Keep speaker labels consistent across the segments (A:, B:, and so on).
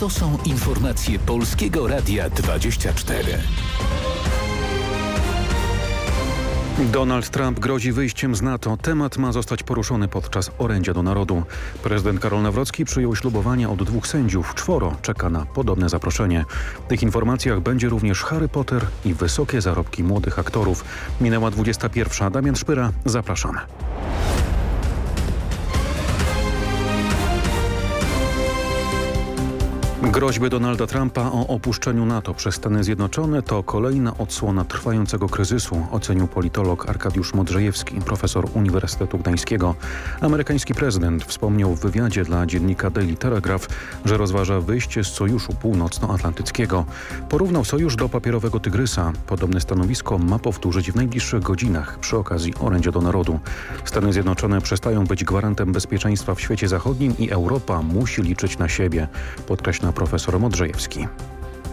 A: To są informacje Polskiego Radia 24.
B: Donald Trump grozi wyjściem z NATO. Temat ma zostać poruszony podczas orędzia do narodu. Prezydent Karol Nawrocki przyjął ślubowania od dwóch sędziów. Czworo czeka na podobne zaproszenie. W tych informacjach będzie również Harry Potter i wysokie zarobki młodych aktorów. Minęła 21. Damian Szpyra, zapraszamy. Groźby Donalda Trumpa o opuszczeniu NATO przez Stany Zjednoczone to kolejna odsłona trwającego kryzysu, ocenił politolog Arkadiusz Modrzejewski, profesor Uniwersytetu Gdańskiego. Amerykański prezydent wspomniał w wywiadzie dla dziennika Daily Telegraph, że rozważa wyjście z Sojuszu Północnoatlantyckiego. Porównał sojusz do papierowego tygrysa. Podobne stanowisko ma powtórzyć w najbliższych godzinach przy okazji orędzia do narodu. Stany Zjednoczone przestają być gwarantem bezpieczeństwa w świecie zachodnim i Europa musi liczyć na siebie, podkreśla profesor Modrzejewski.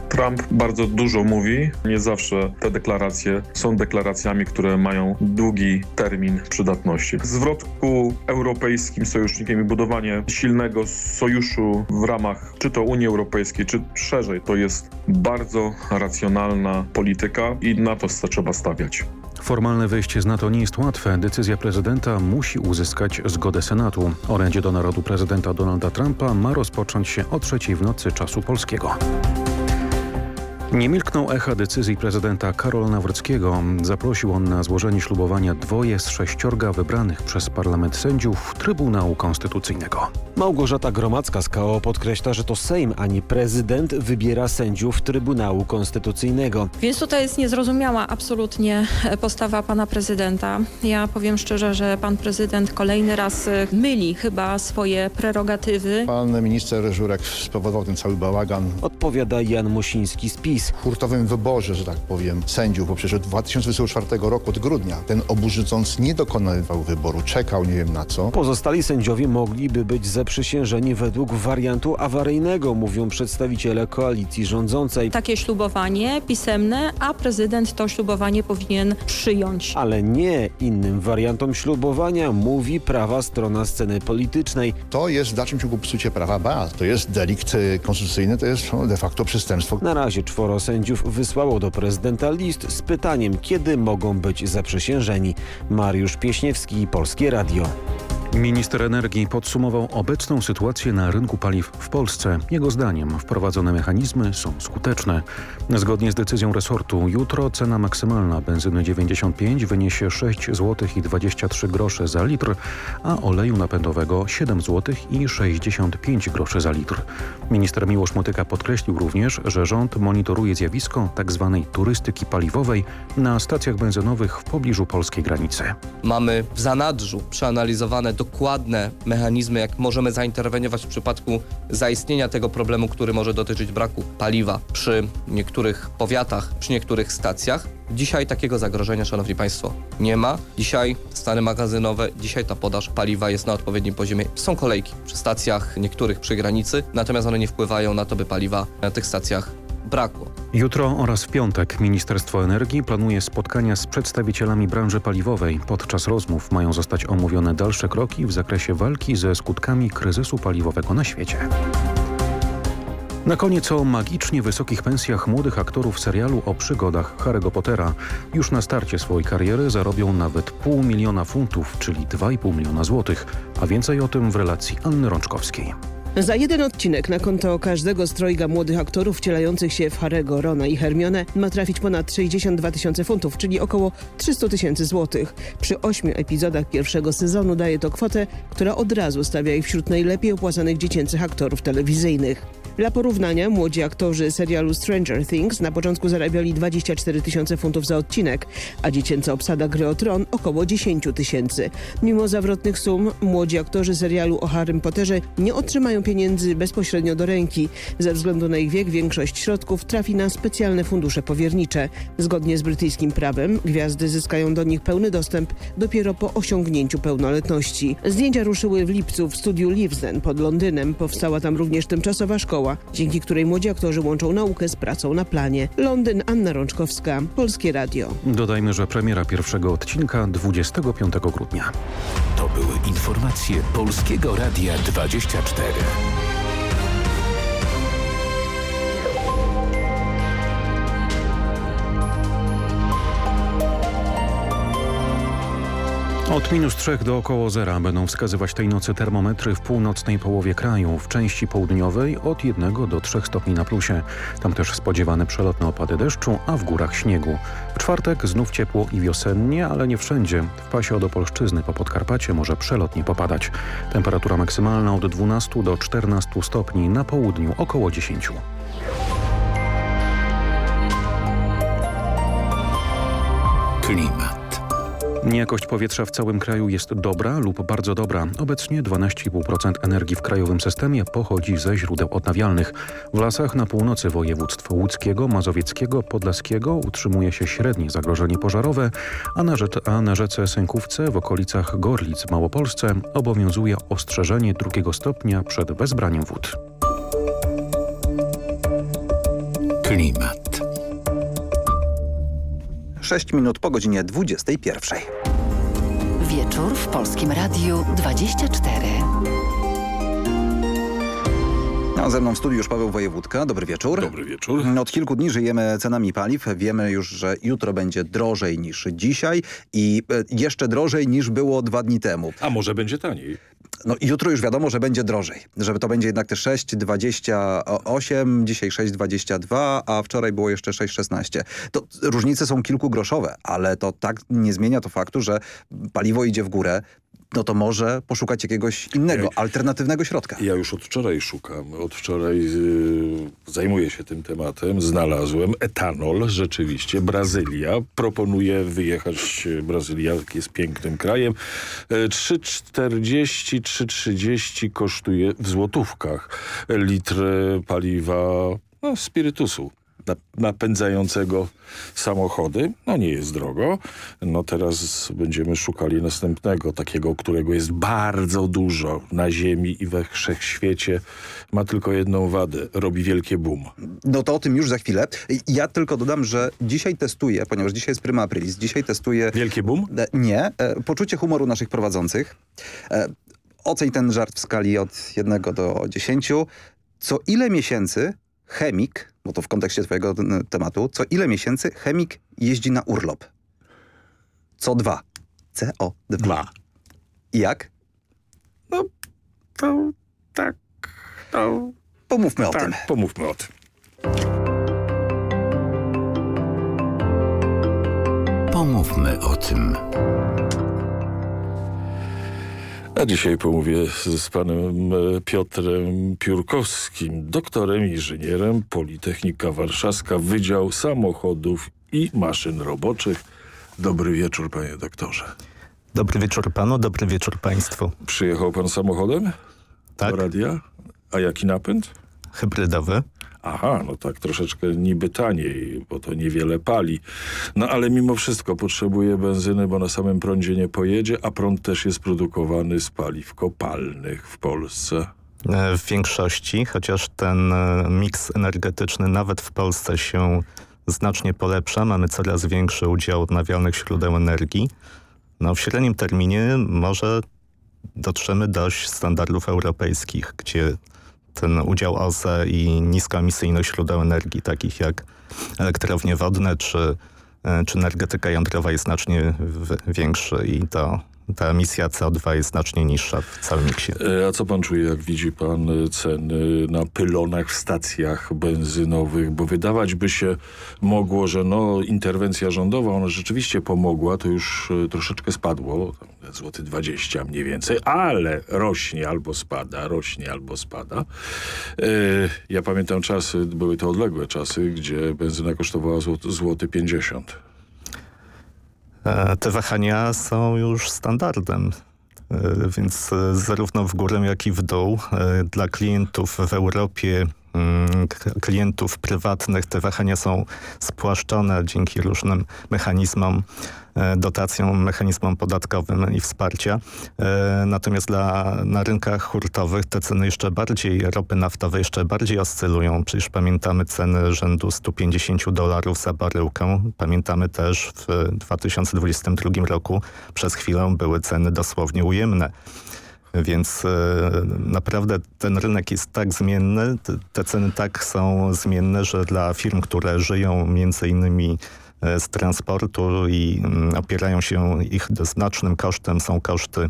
C: Trump bardzo dużo mówi. Nie zawsze te deklaracje są deklaracjami, które mają długi termin przydatności. Zwrot ku europejskim sojusznikiem i budowanie silnego sojuszu w ramach czy to Unii Europejskiej, czy szerzej, to jest bardzo racjonalna polityka i na to trzeba stawiać.
B: Formalne wyjście z NATO nie jest łatwe. Decyzja prezydenta musi uzyskać zgodę Senatu. Orędzie do narodu prezydenta Donalda Trumpa ma rozpocząć się o trzeciej w nocy czasu polskiego. Nie milkną echa decyzji prezydenta Karola Nawrockiego. Zaprosił on na złożenie ślubowania dwoje z sześciorga wybranych przez parlament sędziów Trybunału Konstytucyjnego.
D: Małgorzata Gromacka z KO podkreśla, że to Sejm, a nie prezydent wybiera sędziów Trybunału Konstytucyjnego.
E: Więc tutaj jest niezrozumiała absolutnie postawa pana prezydenta. Ja powiem szczerze, że pan prezydent kolejny raz myli chyba swoje prerogatywy.
F: Pan minister Żurek spowodował ten cały bałagan.
D: Odpowiada Jan Mosiński z PiS.
F: W hurtowym wyborze, że tak powiem, sędziów, bo przecież od 2024 roku, od grudnia, ten oburzycąc nie dokonywał wyboru, czekał nie wiem na co.
D: Pozostali sędziowie mogliby być zaprzysiężeni według wariantu awaryjnego, mówią przedstawiciele koalicji rządzącej.
E: Takie ślubowanie pisemne, a prezydent to ślubowanie powinien przyjąć.
D: Ale nie innym wariantom ślubowania mówi prawa strona sceny politycznej.
F: To jest w dalszym ciągu psucie prawa, ba, to jest delikt y, konstytucyjny, to jest no, de facto przestępstwo.
D: Na razie czworo sędziów wysłało do prezydenta list z pytaniem, kiedy mogą być zaprzysiężeni. Mariusz Pieśniewski, Polskie Radio.
B: Minister energii podsumował obecną sytuację na rynku paliw w Polsce. Jego zdaniem wprowadzone mechanizmy są skuteczne. Zgodnie z decyzją resortu jutro cena maksymalna benzyny 95 wyniesie 6 zł i 23 grosze za litr, a oleju napędowego 7 zł i 65 groszy za litr. Minister Miłosz Motyka podkreślił również, że rząd monitoruje zjawisko tzw. Tak turystyki paliwowej na stacjach benzynowych w pobliżu polskiej granicy.
G: Mamy w zanadrzu przeanalizowane dokładne mechanizmy, jak możemy zainterweniować w przypadku zaistnienia tego problemu, który może dotyczyć braku paliwa przy niektórych powiatach, przy niektórych stacjach. Dzisiaj takiego zagrożenia, Szanowni Państwo, nie ma. Dzisiaj stany magazynowe, dzisiaj ta podaż paliwa jest na odpowiednim poziomie. Są kolejki przy stacjach, niektórych przy granicy, natomiast one nie wpływają na to, by paliwa na tych stacjach brakło.
B: Jutro oraz w piątek Ministerstwo Energii planuje spotkania z przedstawicielami branży paliwowej. Podczas rozmów mają zostać omówione dalsze kroki w zakresie walki ze skutkami kryzysu paliwowego na świecie. Na koniec o magicznie wysokich pensjach młodych aktorów serialu o przygodach Harry'ego Pottera. Już na starcie swojej kariery zarobią nawet pół miliona funtów, czyli 2,5 miliona złotych. A więcej o tym w relacji Anny Rączkowskiej.
H: Za jeden odcinek na konto każdego z trojga młodych aktorów wcielających się w Harego, Rona i Hermione ma trafić ponad 62 tysiące funtów, czyli około 300 tysięcy złotych. Przy ośmiu epizodach pierwszego sezonu daje to kwotę, która od razu stawia ich wśród najlepiej opłacanych dziecięcych aktorów telewizyjnych. Dla porównania młodzi aktorzy serialu Stranger Things na początku zarabiali 24 tysiące funtów za odcinek, a dziecięca obsada gry o tron około 10 tysięcy. Mimo zawrotnych sum, młodzi aktorzy serialu o Harrym Potterze nie otrzymają pieniędzy bezpośrednio do ręki. Ze względu na ich wiek większość środków trafi na specjalne fundusze powiernicze. Zgodnie z brytyjskim prawem gwiazdy zyskają do nich pełny dostęp dopiero po osiągnięciu pełnoletności. Zdjęcia ruszyły w lipcu w studiu Livesden pod Londynem. Powstała tam również tymczasowa szkoła, dzięki której młodzi aktorzy łączą naukę z pracą na planie. Londyn, Anna Rączkowska, Polskie Radio.
B: Dodajmy, że premiera pierwszego odcinka 25 grudnia.
A: To były informacje Polskiego Radia 24. Thank you.
B: Od minus 3 do około zera będą wskazywać tej nocy termometry w północnej połowie kraju, w części południowej od 1 do 3 stopni na plusie. Tam też spodziewane przelotne opady deszczu, a w górach śniegu. W czwartek znów ciepło i wiosennie, ale nie wszędzie. W pasie od Opolszczyzny po Podkarpacie może przelotnie popadać. Temperatura maksymalna od 12 do 14 stopni, na południu około 10.
A: Klimat.
B: Jakość powietrza w całym kraju jest dobra lub bardzo dobra. Obecnie 12,5% energii w krajowym systemie pochodzi ze źródeł odnawialnych. W lasach na północy województw łódzkiego, mazowieckiego, podlaskiego utrzymuje się średnie zagrożenie pożarowe, a na, rzece, a na rzece Sękówce w okolicach Gorlic w Małopolsce obowiązuje ostrzeżenie drugiego stopnia przed wezbraniem wód.
A: Klimat.
I: 6 minut po godzinie 21.
J: Wieczór w Polskim Radiu 24.
I: No, ze mną w studiu już Paweł Wojewódka. Dobry wieczór.
K: Dobry wieczór.
I: Od kilku dni żyjemy cenami paliw. Wiemy już, że jutro będzie drożej niż dzisiaj i e, jeszcze drożej niż było dwa dni temu.
K: A może będzie taniej?
I: No jutro już wiadomo, że będzie drożej. Że to będzie jednak te 6,28, dzisiaj 6,22, a wczoraj było jeszcze 6,16. To różnice są kilkugroszowe, ale to tak nie zmienia to faktu, że paliwo idzie w górę, no to może poszukać jakiegoś innego, alternatywnego środka.
K: Ja już od wczoraj szukam. Od wczoraj y, zajmuję się tym tematem. Znalazłem etanol, rzeczywiście. Brazylia. Proponuję wyjechać. y, Brazylia jest pięknym krajem. E, 3,40, 3,30 kosztuje w złotówkach litr e, paliwa no, spirytusu napędzającego samochody. No nie jest drogo. No teraz będziemy szukali następnego, takiego, którego jest bardzo dużo na ziemi i we wszechświecie. Ma tylko jedną wadę. Robi wielkie boom.
I: No to o tym już za chwilę. Ja tylko dodam, że dzisiaj testuję, ponieważ dzisiaj jest prima aprilis, dzisiaj testuję...
K: Wielkie boom?
I: E, Nie. E, Poczucie humoru naszych prowadzących. E, Oceń ten żart w skali od 1 do 10. Co ile miesięcy chemik, bo to w kontekście twojego tematu, co ile miesięcy chemik jeździ na urlop? Co dwa. CO2.
K: Dwa.
I: I jak?
K: No, to tak, to
I: Pomówmy o
K: tak,
I: tym.
K: pomówmy o tym.
A: Pomówmy o tym.
K: A dzisiaj pomówię z, panem e, Piotrem Piórkowskim, doktorem inżynierem Politechnika Warszawska, Wydział Samochodów i Maszyn Roboczych. Dobry wieczór, panie doktorze.
L: Dobry wieczór panu, dobry wieczór państwu.
K: Przyjechał pan samochodem
L: Tak,
K: do radia? A jaki napęd?
L: hybrydowy.
K: Aha, no tak troszeczkę niby taniej, bo to niewiele pali. No ale mimo wszystko potrzebuje benzyny, bo na samym prądzie nie pojedzie, a prąd też jest produkowany z paliw kopalnych w Polsce.
L: E, W większości, chociaż ten e, miks energetyczny nawet w Polsce się znacznie polepsza. Mamy coraz większy udział odnawialnych źródeł energii. No, w średnim terminie może dotrzemy do standardów europejskich, gdzie ten udział OZE i niskoemisyjność źródeł energii, takich jak elektrownie wodne czy, e, czy energetyka jądrowa jest znacznie większy i to ta emisja CO2 jest znacznie niższa w całym miksie.
K: E, A co pan czuje, jak widzi pan e, ceny na pylonach w stacjach benzynowych? Bo wydawać by się mogło, że no interwencja rządowa, ona rzeczywiście pomogła, to już e, troszeczkę spadło, złoty 20 mniej więcej, ale rośnie albo spada, rośnie albo spada. Ja pamiętam czasy, były to odległe czasy, gdzie benzyna kosztowała złoty 50.
L: E, Te wahania są już standardem, e, więc e, zarówno w górę, jak i w dół dla klientów w Europie, klientów prywatnych te wahania są spłaszczone dzięki różnym mechanizmom, e, dotacjom, mechanizmom podatkowym i wsparcia. E, Natomiast dla, na rynkach hurtowych te ceny jeszcze bardziej, ropy naftowe jeszcze bardziej oscylują. Przecież pamiętamy ceny rzędu 150 dolarów za baryłkę. Pamiętamy też w 2022 roku przez chwilę były ceny dosłownie ujemne. Więc e, naprawdę ten rynek jest tak zmienny, te, ceny tak są zmienne, że dla firm, które żyją między innymi z transportu i mm, opierają się ich znacznym kosztem są koszty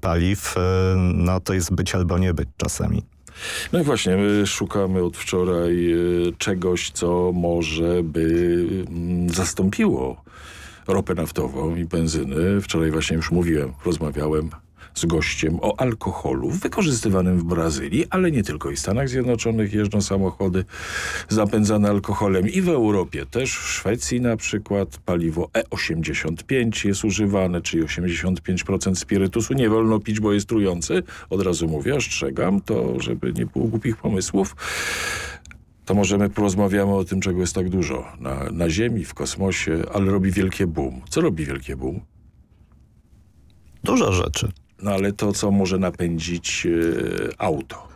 L: paliw, no to jest być albo nie być czasami.
K: No i właśnie, my szukamy od wczoraj czegoś, co może by mm, zastąpiło ropę naftową i benzynę. Wczoraj właśnie już mówiłem, rozmawiałem z gościem o alkoholu wykorzystywanym w Brazylii, ale nie tylko. I w Stanach Zjednoczonych jeżdżą samochody zapędzane alkoholem i w Europie też. W Szwecji na przykład paliwo E85 jest używane, czyli 85% spirytusu. Nie wolno pić, bo jest trujący. Od razu mówię, ostrzegam to, żeby nie było głupich pomysłów to możemy porozmawiamy o tym, czego jest tak dużo na, na Ziemi, w kosmosie, ale robi wielkie boom. Co robi wielkie boom?
L: Dużo rzeczy.
K: No ale to, co może napędzić e, auto.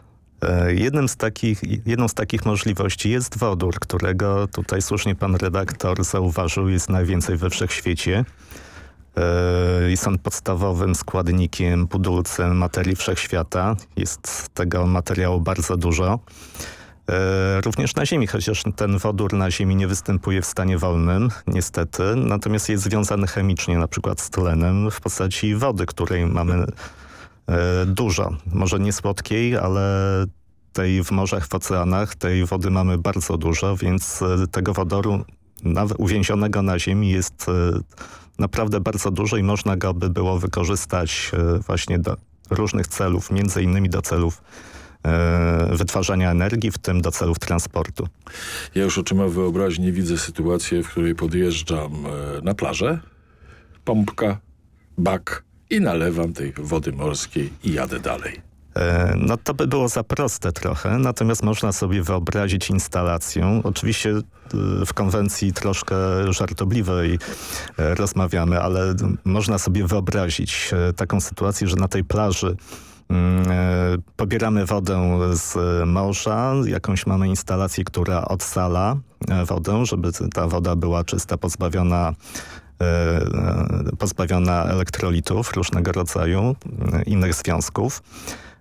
L: E, jednym z takich, jedną z takich możliwości jest wodór, którego tutaj słusznie pan redaktor zauważył, jest najwięcej we wszechświecie. Jest on podstawowym składnikiem, budulcem materii wszechświata. Jest tego materiału bardzo dużo. E, również na Ziemi, chociaż ten wodór na Ziemi nie występuje w stanie wolnym, niestety, natomiast jest związany chemicznie na przykład z tlenem w postaci wody, której mamy e, dużo. Może nie słodkiej, ale tej w morzach, w oceanach, tej wody mamy bardzo dużo, więc e, tego wodoru uwięzionego na ziemi jest naprawdę bardzo dużo i można go by było wykorzystać właśnie do różnych celów, między innymi do celów wytwarzania energii, w tym do celów transportu.
K: Ja już oczyma wyobraźni widzę sytuację, w której podjeżdżam e, na plażę, pompka, bak i nalewam tej wody morskiej i jadę dalej.
L: E, no to by było za proste trochę, natomiast można sobie wyobrazić instalację. Oczywiście w konwencji troszkę żartobliwej rozmawiamy, ale można sobie wyobrazić taką sytuację, że na tej plaży e, pobieramy wodę z morza, jakąś mamy instalację, która odsala e, wodę, żeby ta woda była czysta, pozbawiona e, pozbawiona elektrolitów różnego rodzaju, innych związków.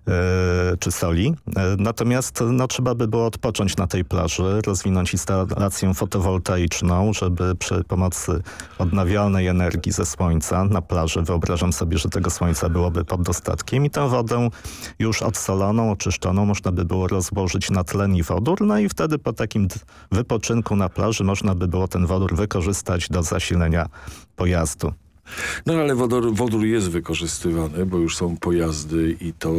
L: E, czy soli. E, natomiast no, trzeba by było odpocząć na tej plaży, rozwinąć instalację fotowoltaiczną, żeby przy pomocy odnawialnej energii ze słońca na plaży, wyobrażam sobie, że tego słońca byłoby pod dostatkiem i tę wodę już odsoloną, oczyszczoną można by było rozłożyć na tlen i wodór, no i wtedy po takim wypoczynku na plaży można by było ten wodór wykorzystać do zasilenia pojazdu.
K: No ale wodór, wodór jest wykorzystywany, bo już są pojazdy i to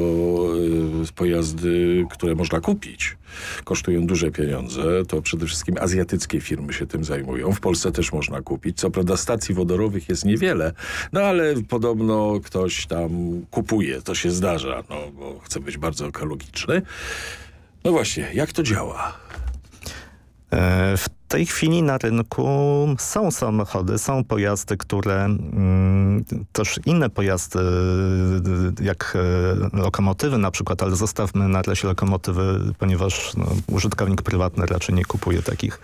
K: y, pojazdy, które można kupić. Kosztują duże pieniądze. To przede wszystkim azjatyckie firmy się tym zajmują. W Polsce też można kupić. Co prawda stacji wodorowych jest niewiele, no ale podobno ktoś tam kupuje. To się zdarza, no bo chce być bardzo ekologiczny. No właśnie, jak to działa?
L: E, w tej chwili na rynku są samochody, są pojazdy, które mm, też inne pojazdy jak e, lokomotywy na przykład, ale zostawmy na razie lokomotywy, ponieważ no, użytkownik prywatny raczej nie kupuje takich,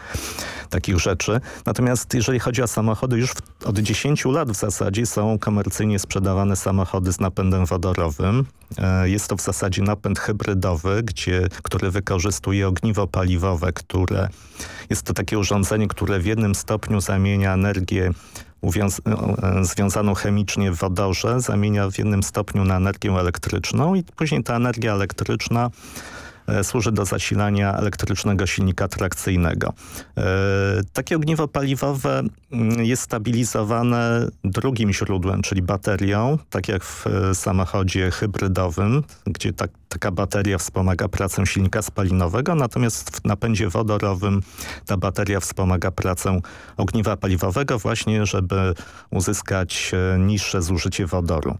L: takich rzeczy. Natomiast jeżeli chodzi o samochody, już od 10 lat w zasadzie są komercyjnie sprzedawane samochody z napędem wodorowym. E, jest to w zasadzie napęd hybrydowy, gdzie, który wykorzystuje ogniwo paliwowe, które jest to takie urządzenie, które w jednym stopniu zamienia energię e, związaną chemicznie w wodorze, zamienia w jednym stopniu na energię elektryczną i później ta energia elektryczna służy do zasilania elektrycznego silnika trakcyjnego. E, takie ogniwo paliwowe mm, jest stabilizowane drugim źródłem, czyli baterią, tak jak w e, samochodzie hybrydowym, gdzie ta, taka bateria wspomaga pracę silnika spalinowego, natomiast w napędzie wodorowym ta bateria wspomaga pracę ogniwa paliwowego właśnie, żeby uzyskać niższe zużycie wodoru.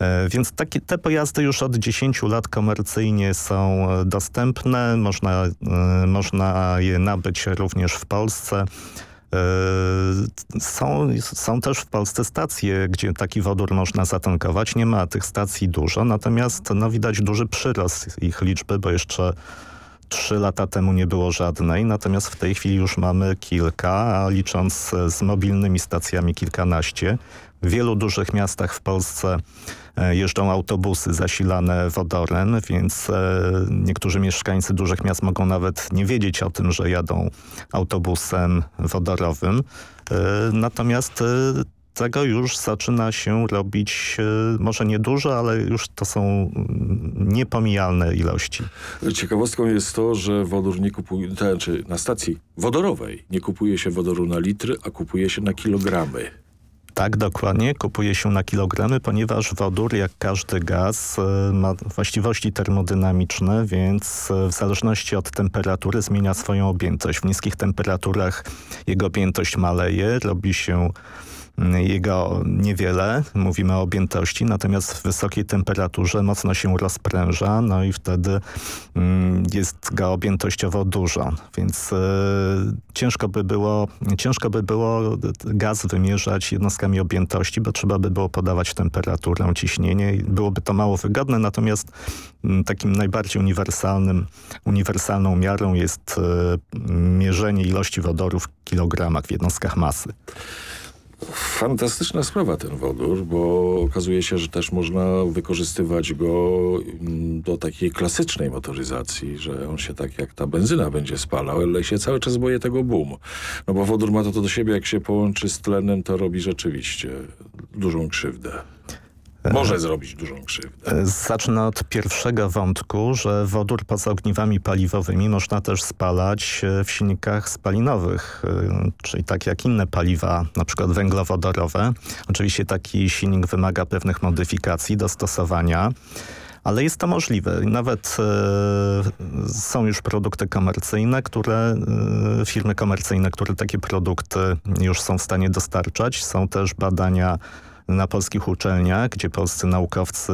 L: E, więc takie, te pojazdy już od 10 lat komercyjnie są e, dostępne, można, e, można je nabyć również w Polsce. Są, są też w Polsce stacje, gdzie taki wodór można zatankować. Nie ma tych stacji dużo, natomiast no, widać duży przyrost ich liczby, bo jeszcze trzy lata temu nie było żadnej, natomiast w tej chwili już mamy kilka, a licząc z mobilnymi stacjami kilkanaście. W wielu dużych miastach w Polsce e, jeżdżą autobusy zasilane wodorem, więc e, niektórzy mieszkańcy dużych miast mogą nawet nie wiedzieć o tym, że jadą autobusem wodorowym. E, natomiast tego już zaczyna się robić może niedużo, ale już to są mm, niepomijalne ilości.
K: Ciekawostką jest to, że wodór nie kupuje, znaczy na stacji wodorowej nie kupuje się wodoru na litry, a kupuje się na kilogramy.
L: Tak, dokładnie. Kupuje się na kilogramy, ponieważ wodór, jak każdy gaz, e, ma właściwości termodynamiczne, więc e, w zależności od temperatury zmienia swoją objętość. W niskich temperaturach jego objętość maleje, robi się jego niewiele, mówimy o objętości, natomiast w wysokiej temperaturze mocno się rozpręża, no i wtedy mm, jest go objętościowo dużo, więc y, ciężko by było ciężko by było gaz wymierzać jednostkami objętości, bo trzeba by było podawać temperaturę, ciśnienie byłoby to mało wygodne, natomiast y, takim najbardziej uniwersalnym, uniwersalną miarą jest y, mierzenie ilości wodoru w kilogramach w jednostkach masy.
K: Fantastyczna sprawa ten wodór, bo okazuje się, że też można wykorzystywać go mm, do takiej klasycznej motoryzacji, że on się tak jak ta benzyna będzie spalał, ale się cały czas boję tego boom. No bo wodór ma to, to do siebie, jak się połączy z tlenem, to robi rzeczywiście dużą krzywdę. Może zrobić dużą krzywdę.
L: E, zacznę od pierwszego wątku, że wodór poza ogniwami paliwowymi można też spalać e, w silnikach spalinowych, e, czyli tak jak inne paliwa, na przykład węglowodorowe. Oczywiście taki silnik wymaga pewnych modyfikacji, dostosowania ale jest to możliwe. Nawet są już produkty komercyjne, które firmy komercyjne, które takie produkty już są w stanie dostarczać. Są też badania na polskich uczelniach, gdzie polscy naukowcy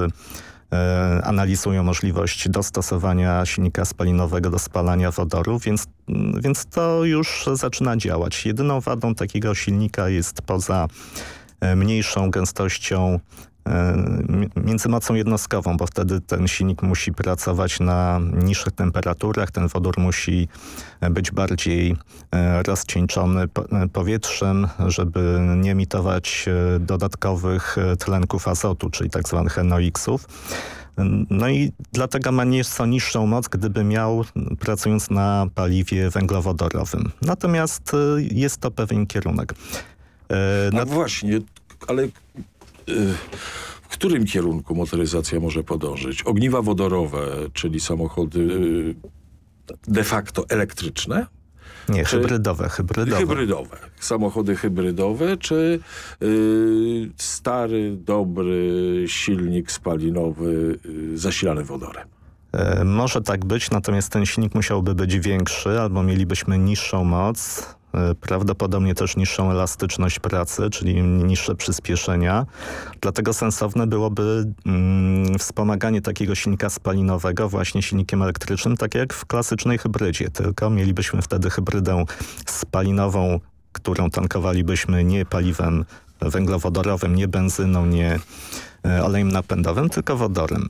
L: e, analizują możliwość dostosowania silnika spalinowego do spalania wodoru, więc, więc to już zaczyna działać. Jedyną wadą takiego silnika jest poza e, mniejszą gęstością między mocą jednostkową, bo wtedy ten silnik musi pracować na niższych temperaturach, ten wodór musi być bardziej e, rozcieńczony e, powietrzem, żeby nie emitować dodatkowych tlenków azotu, czyli tak zwanych NOx-ów. No i dlatego ma nieco niższą moc, gdyby miał pracując na paliwie węglowodorowym. Natomiast jest to pewien kierunek.
K: No właśnie, ale w którym kierunku motoryzacja może podążyć? Ogniwa wodorowe, czyli samochody y, de facto elektryczne?
L: Nie, czy hybrydowe, hybrydowe.
K: Hybrydowe. Samochody hybrydowe, czy yy, stary, dobry silnik spalinowy yy, zasilany wodorem?
L: E, może tak być, natomiast ten silnik musiałby być większy, albo mielibyśmy niższą moc, prawdopodobnie też niższą elastyczność pracy, czyli niższe przyspieszenia. Dlatego sensowne byłoby mm, wspomaganie takiego silnika spalinowego właśnie silnikiem elektrycznym, tak jak w klasycznej hybrydzie, tylko mielibyśmy wtedy hybrydę spalinową, którą tankowalibyśmy nie paliwem węglowodorowym, nie benzyną, nie e, olejem napędowym, tylko wodorem.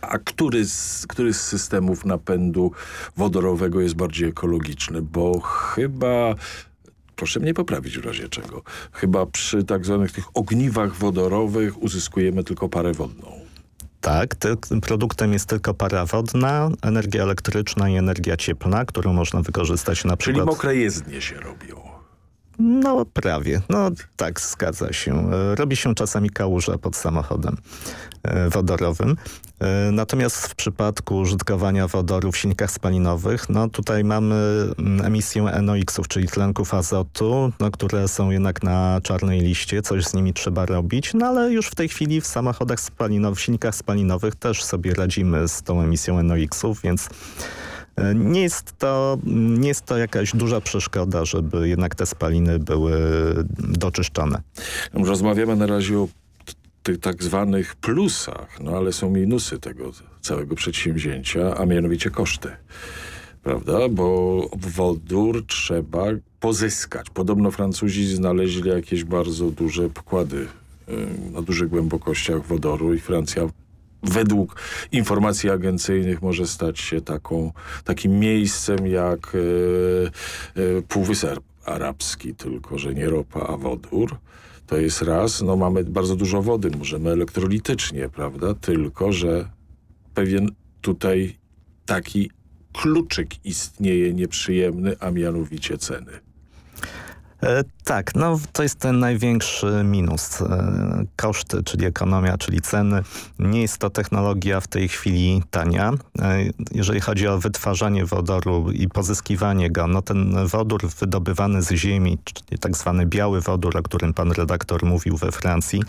K: A który z, który z systemów napędu wodorowego jest bardziej ekologiczny? Bo chyba proszę mnie poprawić w razie czego. Chyba przy tak zwanych tych ogniwach wodorowych uzyskujemy tylko parę wodną.
L: Tak, tym produktem jest tylko para wodna, energia elektryczna i energia cieplna, którą można wykorzystać na przykład...
K: Czyli mokre jezdnie się robią.
L: No prawie. No tak, zgadza się. Robi się czasami kałuża pod samochodem e, wodorowym. E, natomiast w przypadku użytkowania wodoru w silnikach spalinowych, no tutaj mamy mm, emisję NOx-ów, czyli tlenków azotu, no, które są jednak na czarnej liście, coś z nimi trzeba robić, no ale już w tej chwili w samochodach spalinowych, w silnikach spalinowych też sobie radzimy z tą emisją NOx-ów, więc E, nie jest, to, nie jest to jakaś duża przeszkoda, żeby jednak te spaliny były doczyszczone.
K: Rozmawiamy na razie o tych tak zwanych plusach, no ale są minusy tego całego przedsięwzięcia, a mianowicie koszty. Prawda? Bo wodór trzeba pozyskać. Podobno Francuzi znaleźli jakieś bardzo duże pokłady na dużych głębokościach wodoru i Francja według informacji agencyjnych może stać się taką, takim miejscem jak e, e, Półwysep Arabski, tylko że nie ropa, a wodór. To jest raz, no mamy bardzo dużo wody, możemy elektrolitycznie, prawda? Tylko, że pewien tutaj taki kluczyk istnieje nieprzyjemny, a mianowicie ceny.
L: E, tak, no to jest ten największy minus. E, koszty, czyli ekonomia, czyli ceny. Nie jest to technologia w tej chwili tania. E, jeżeli chodzi o wytwarzanie wodoru i pozyskiwanie go, no ten wodór wydobywany z ziemi, czyli tak zwany biały wodór, o którym pan redaktor mówił we Francji,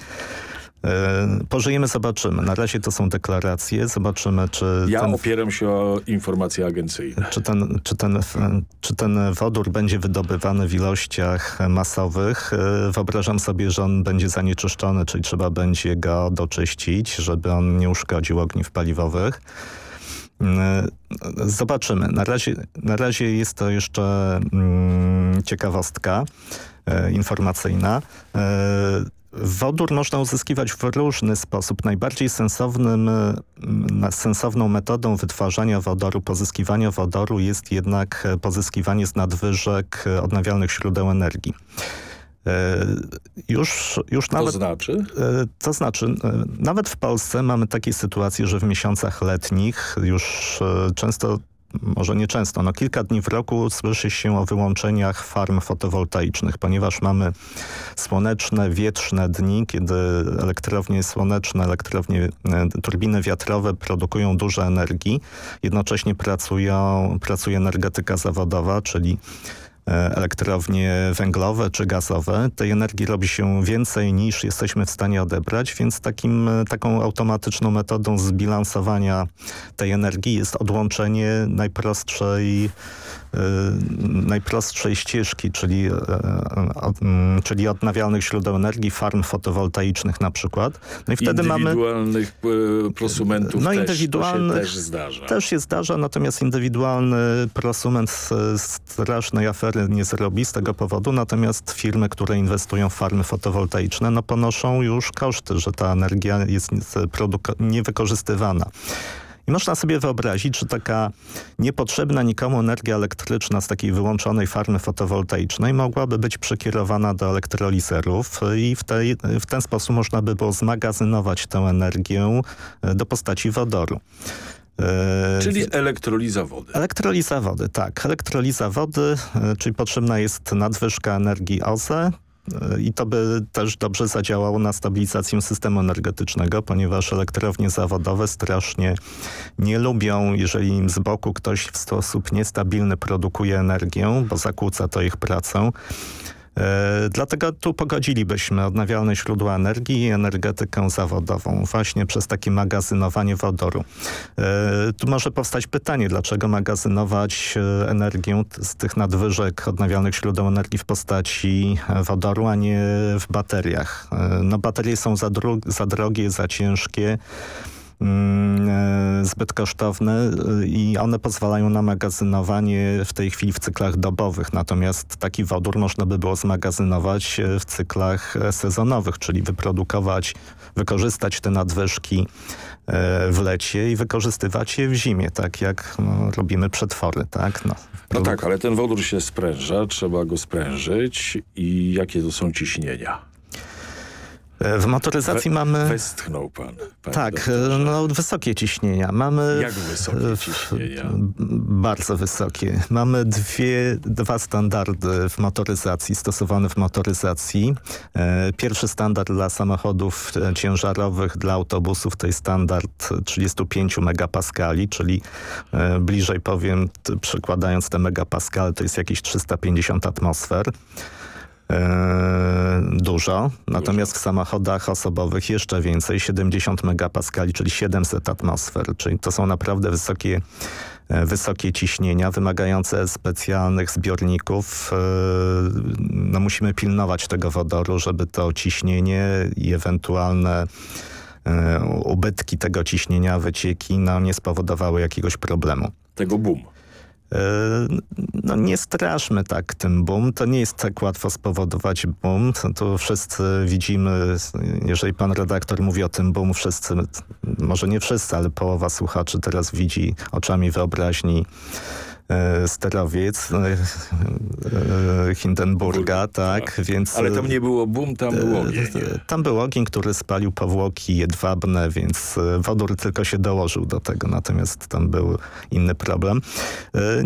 L: pożyjemy, zobaczymy. Na razie to są deklaracje. Zobaczymy, czy...
K: Ja ten, opieram się o informacje agencyjne.
L: Czy ten, czy, ten, czy ten wodór będzie wydobywany w ilościach masowych? E, wyobrażam sobie, że on będzie zanieczyszczony, czyli trzeba będzie go doczyścić, żeby on nie uszkodził ogniw paliwowych. E, zobaczymy. Na razie, na razie jest to jeszcze mm, ciekawostka e, informacyjna. Wodór można uzyskiwać w różny sposób. Najbardziej sensownym, sensowną metodą wytwarzania wodoru, pozyskiwania wodoru jest jednak pozyskiwanie z nadwyżek odnawialnych źródeł energii. E, już, już
K: to
L: nawet,
K: znaczy?
L: E, to znaczy, e, nawet w Polsce mamy takie sytuacje, że w miesiącach letnich już często może nie często, no kilka dni w roku słyszy się o wyłączeniach farm fotowoltaicznych, ponieważ mamy słoneczne, wietrzne dni, kiedy elektrownie słoneczne, elektrownie, e, turbiny wiatrowe produkują dużo energii, jednocześnie pracują, pracuje energetyka zawodowa, czyli elektrownie węglowe czy gazowe. Tej energii robi się więcej niż jesteśmy w stanie odebrać, więc takim, e, taką automatyczną metodą zbilansowania tej energii jest odłączenie najprostszej najprostszej ścieżki, czyli, y, y, czyli odnawialnych źródeł energii, farm fotowoltaicznych na przykład.
K: No i wtedy Indywidualnych mamy... prosumentów no, też, indywidualny, też zdarza.
L: Też się zdarza, natomiast indywidualny prosument strasznej afery nie zrobi z tego powodu, natomiast firmy, które inwestują w farmy fotowoltaiczne, no ponoszą już koszty, że ta energia jest niewykorzystywana. I można sobie wyobrazić, że taka niepotrzebna nikomu energia elektryczna z takiej wyłączonej farmy fotowoltaicznej mogłaby być przekierowana do elektrolizerów i w, tej, w ten sposób można by było zmagazynować tę energię e, do postaci wodoru.
K: E, czyli elektroliza wody.
L: Elektroliza wody, tak. Elektroliza wody, e, czyli potrzebna jest nadwyżka energii OZE, i to by też dobrze zadziałało na stabilizację systemu energetycznego, ponieważ elektrownie zawodowe strasznie nie lubią, jeżeli im z boku ktoś w sposób niestabilny produkuje energię, bo zakłóca to ich pracę. E, dlatego tu pogodzilibyśmy odnawialne źródła energii i energetykę zawodową właśnie przez takie magazynowanie wodoru. E, tu może powstać pytanie, dlaczego magazynować e, energię z tych nadwyżek odnawialnych źródeł energii w postaci wodoru, a nie w bateriach. No baterie są za, za drogie, za ciężkie. Mm, e, zbyt kosztowne e, i one pozwalają na magazynowanie w tej chwili w cyklach dobowych. Natomiast taki wodór można by było zmagazynować e, w cyklach sezonowych, czyli wyprodukować, wykorzystać te nadwyżki w lecie i wykorzystywać je w zimie, tak jak no, robimy przetwory. Tak?
K: No, no tak, ale ten wodór się spręża, trzeba go sprężyć i jakie to są ciśnienia?
L: W motoryzacji We, mamy...
K: Westchnął pan.
L: Tak, doktorze. no wysokie ciśnienia. Mamy
K: Jak wysokie ciśnienia?
L: Bardzo wysokie. Mamy dwie, dwa standardy w motoryzacji, stosowane w motoryzacji. E, pierwszy standard dla samochodów e, ciężarowych, dla autobusów to jest standard 35 megapaskali, czyli e, bliżej powiem, przekładając te megapaskale, to jest jakieś 350 atmosfer. E, dużo, natomiast w samochodach osobowych jeszcze więcej, 70 megapaskali, czyli 700 atmosfer, czyli to są naprawdę wysokie e, wysokie ciśnienia wymagające specjalnych zbiorników. E, no musimy pilnować tego wodoru, żeby to ciśnienie i ewentualne ubytki tego ciśnienia, wycieki no, nie spowodowały jakiegoś problemu.
K: Tego boom.
L: E, no nie straszmy tak tym boom. To nie jest tak łatwo spowodować boom. To wszyscy widzimy, jeżeli pan redaktor mówi o tym boom, wszyscy, może nie wszyscy, ale połowa słuchaczy teraz widzi oczami wyobraźni sterowiec e, e, Hindenburga, tak, więc...
K: Ale tam nie było boom, tam był ogień.
L: Tam był ogień, który spalił powłoki jedwabne, więc wodór tylko się dołożył do tego, natomiast tam był inny problem.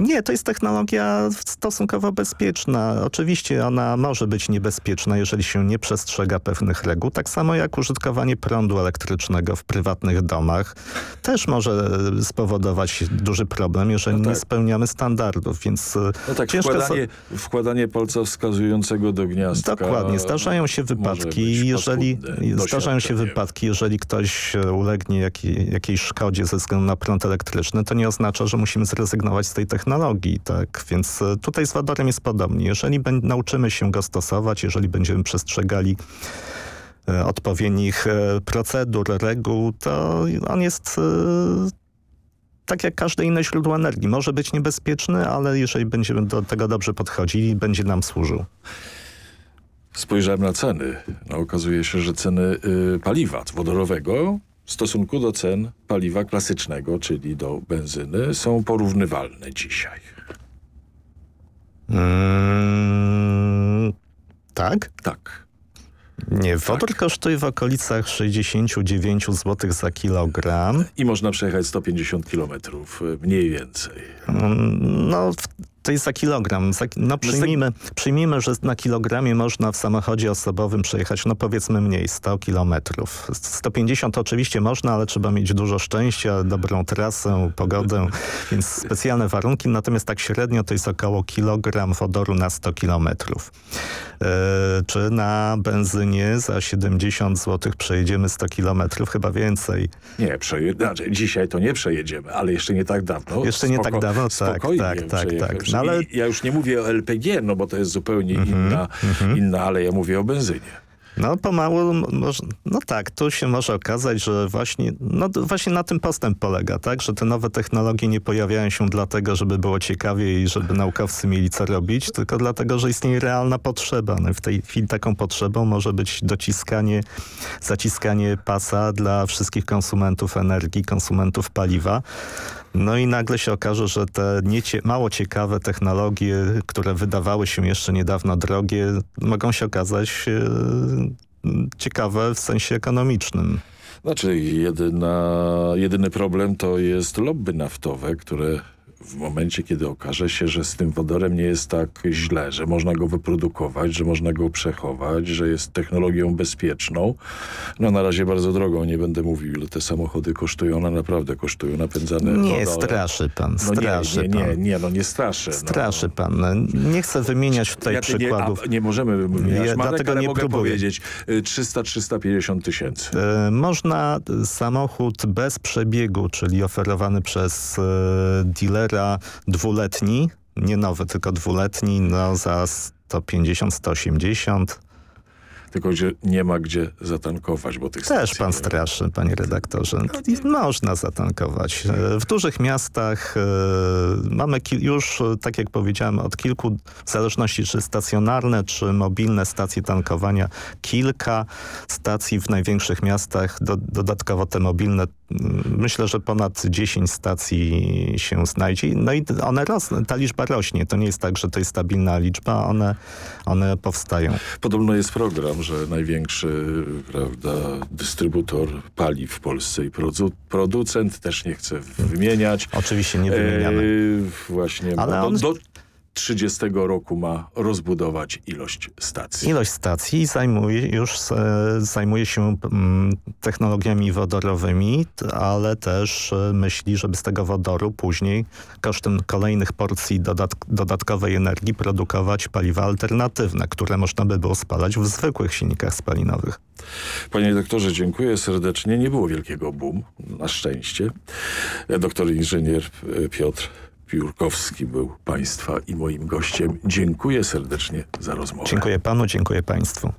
L: Nie, to jest technologia stosunkowo bezpieczna. Oczywiście ona może być niebezpieczna, jeżeli się nie przestrzega pewnych reguł, tak samo jak użytkowanie prądu elektrycznego w prywatnych domach też może spowodować duży problem, jeżeli no tak. nie spełniamy standardów, więc
K: no tak, wkładanie, wkładanie palca wskazującego do gniazdka.
L: Dokładnie, zdarzają się wypadki, jeżeli zdarzają się wypadki, jeżeli ktoś ulegnie jakiej, jakiejś szkodzie ze względu na prąd elektryczny, to nie oznacza, że musimy zrezygnować z tej technologii, tak, więc tutaj z wodorem jest podobnie. Jeżeli nauczymy się go stosować, jeżeli będziemy przestrzegali e, odpowiednich e, procedur, reguł, to on jest e, tak jak każde inne źródło energii. Może być niebezpieczny, ale jeżeli będziemy do tego dobrze podchodzili, będzie nam służył.
K: Spojrzałem na ceny. No, okazuje się, że ceny y, paliwa wodorowego w stosunku do cen paliwa klasycznego, czyli do benzyny, są porównywalne dzisiaj.
L: Hmm, tak?
K: Tak.
L: Nie, wodór tak. kosztuje w okolicach 69 zł za kilogram.
K: I można przejechać 150 kilometrów, mniej więcej.
L: No, to jest za kilogram. Za, no przyjmijmy, przyjmijmy, że na kilogramie można w samochodzie osobowym przejechać, no powiedzmy mniej, 100 kilometrów. 150 oczywiście można, ale trzeba mieć dużo szczęścia, dobrą trasę, pogodę, więc specjalne warunki. Natomiast tak średnio to jest około kilogram wodoru na 100 kilometrów. E, czy na benzynie za 70 zł przejedziemy 100 kilometrów? Chyba więcej.
K: Nie, znaczy, dzisiaj to nie przejedziemy, ale jeszcze nie tak dawno.
L: Jeszcze nie tak dawno, tak, tak, tak, tak.
K: No, ale... Ja już nie mówię o LPG, no bo to jest zupełnie -hmm, inna, -hmm. inna, ale ja mówię o benzynie.
L: No pomału, no tak, tu się może okazać, że właśnie, no właśnie na tym postęp polega, tak, że te nowe technologie nie pojawiają się dlatego, żeby było ciekawie i żeby naukowcy mieli co robić, tylko dlatego, że istnieje realna potrzeba. No w tej chwili taką potrzebą może być dociskanie, zaciskanie pasa dla wszystkich konsumentów energii, konsumentów paliwa. No i nagle się okaże, że te niecie, mało ciekawe technologie, które wydawały się jeszcze niedawno drogie, mogą się okazać e, ciekawe w sensie ekonomicznym.
K: Znaczy jedyna, jedyny problem to jest lobby naftowe, które w momencie, kiedy okaże się, że z tym wodorem nie jest tak źle, że można go wyprodukować, że można go przechować, że jest technologią bezpieczną. No na razie bardzo drogą, nie będę mówił, ile te samochody kosztują, one naprawdę kosztują napędzane
L: Nie, wodorem. straszy pan, straszy
K: no nie, nie,
L: pan.
K: Nie, nie, no nie straszy. No.
L: Straszy no. pan. Nie chcę wymieniać tutaj ja przykładów.
K: Nie, nie możemy wymieniać, ja, Marek, dlatego nie mogę próbuję. powiedzieć 300-350 tysięcy.
L: E, można samochód bez przebiegu, czyli oferowany przez e, dealera dwuletni, nie nowy, tylko dwuletni, no za 150, 180
K: tylko że nie ma gdzie zatankować, bo tych
L: Też pan straszy, panie redaktorze. Można zatankować. W dużych miastach e, mamy już, tak jak powiedziałem, od kilku, w zależności czy stacjonarne, czy mobilne stacje tankowania, kilka stacji w największych miastach, do, dodatkowo te mobilne myślę, że ponad 10 stacji się znajdzie. No i one rosną, ta liczba rośnie. To nie jest tak, że to jest stabilna liczba, one, one powstają.
K: Podobno jest program, że największy prawda, dystrybutor paliw w Polsce i producent, też nie chcę wymieniać.
L: Oczywiście nie wymieniamy.
K: E, właśnie, Ale on... do, 30 roku ma rozbudować ilość stacji.
L: Ilość stacji zajmuje, już e, zajmuje się mm, technologiami wodorowymi, ale też e, myśli, żeby z tego wodoru później kosztem kolejnych porcji dodat dodatkowej energii produkować paliwa alternatywne, które można by było spalać w zwykłych silnikach spalinowych.
K: Panie doktorze, dziękuję serdecznie. Nie było wielkiego boom, na szczęście. Doktor inżynier e, Piotr Piórkowski był Państwa i moim gościem. Dziękuję serdecznie za rozmowę.
L: Dziękuję Panu, dziękuję Państwu.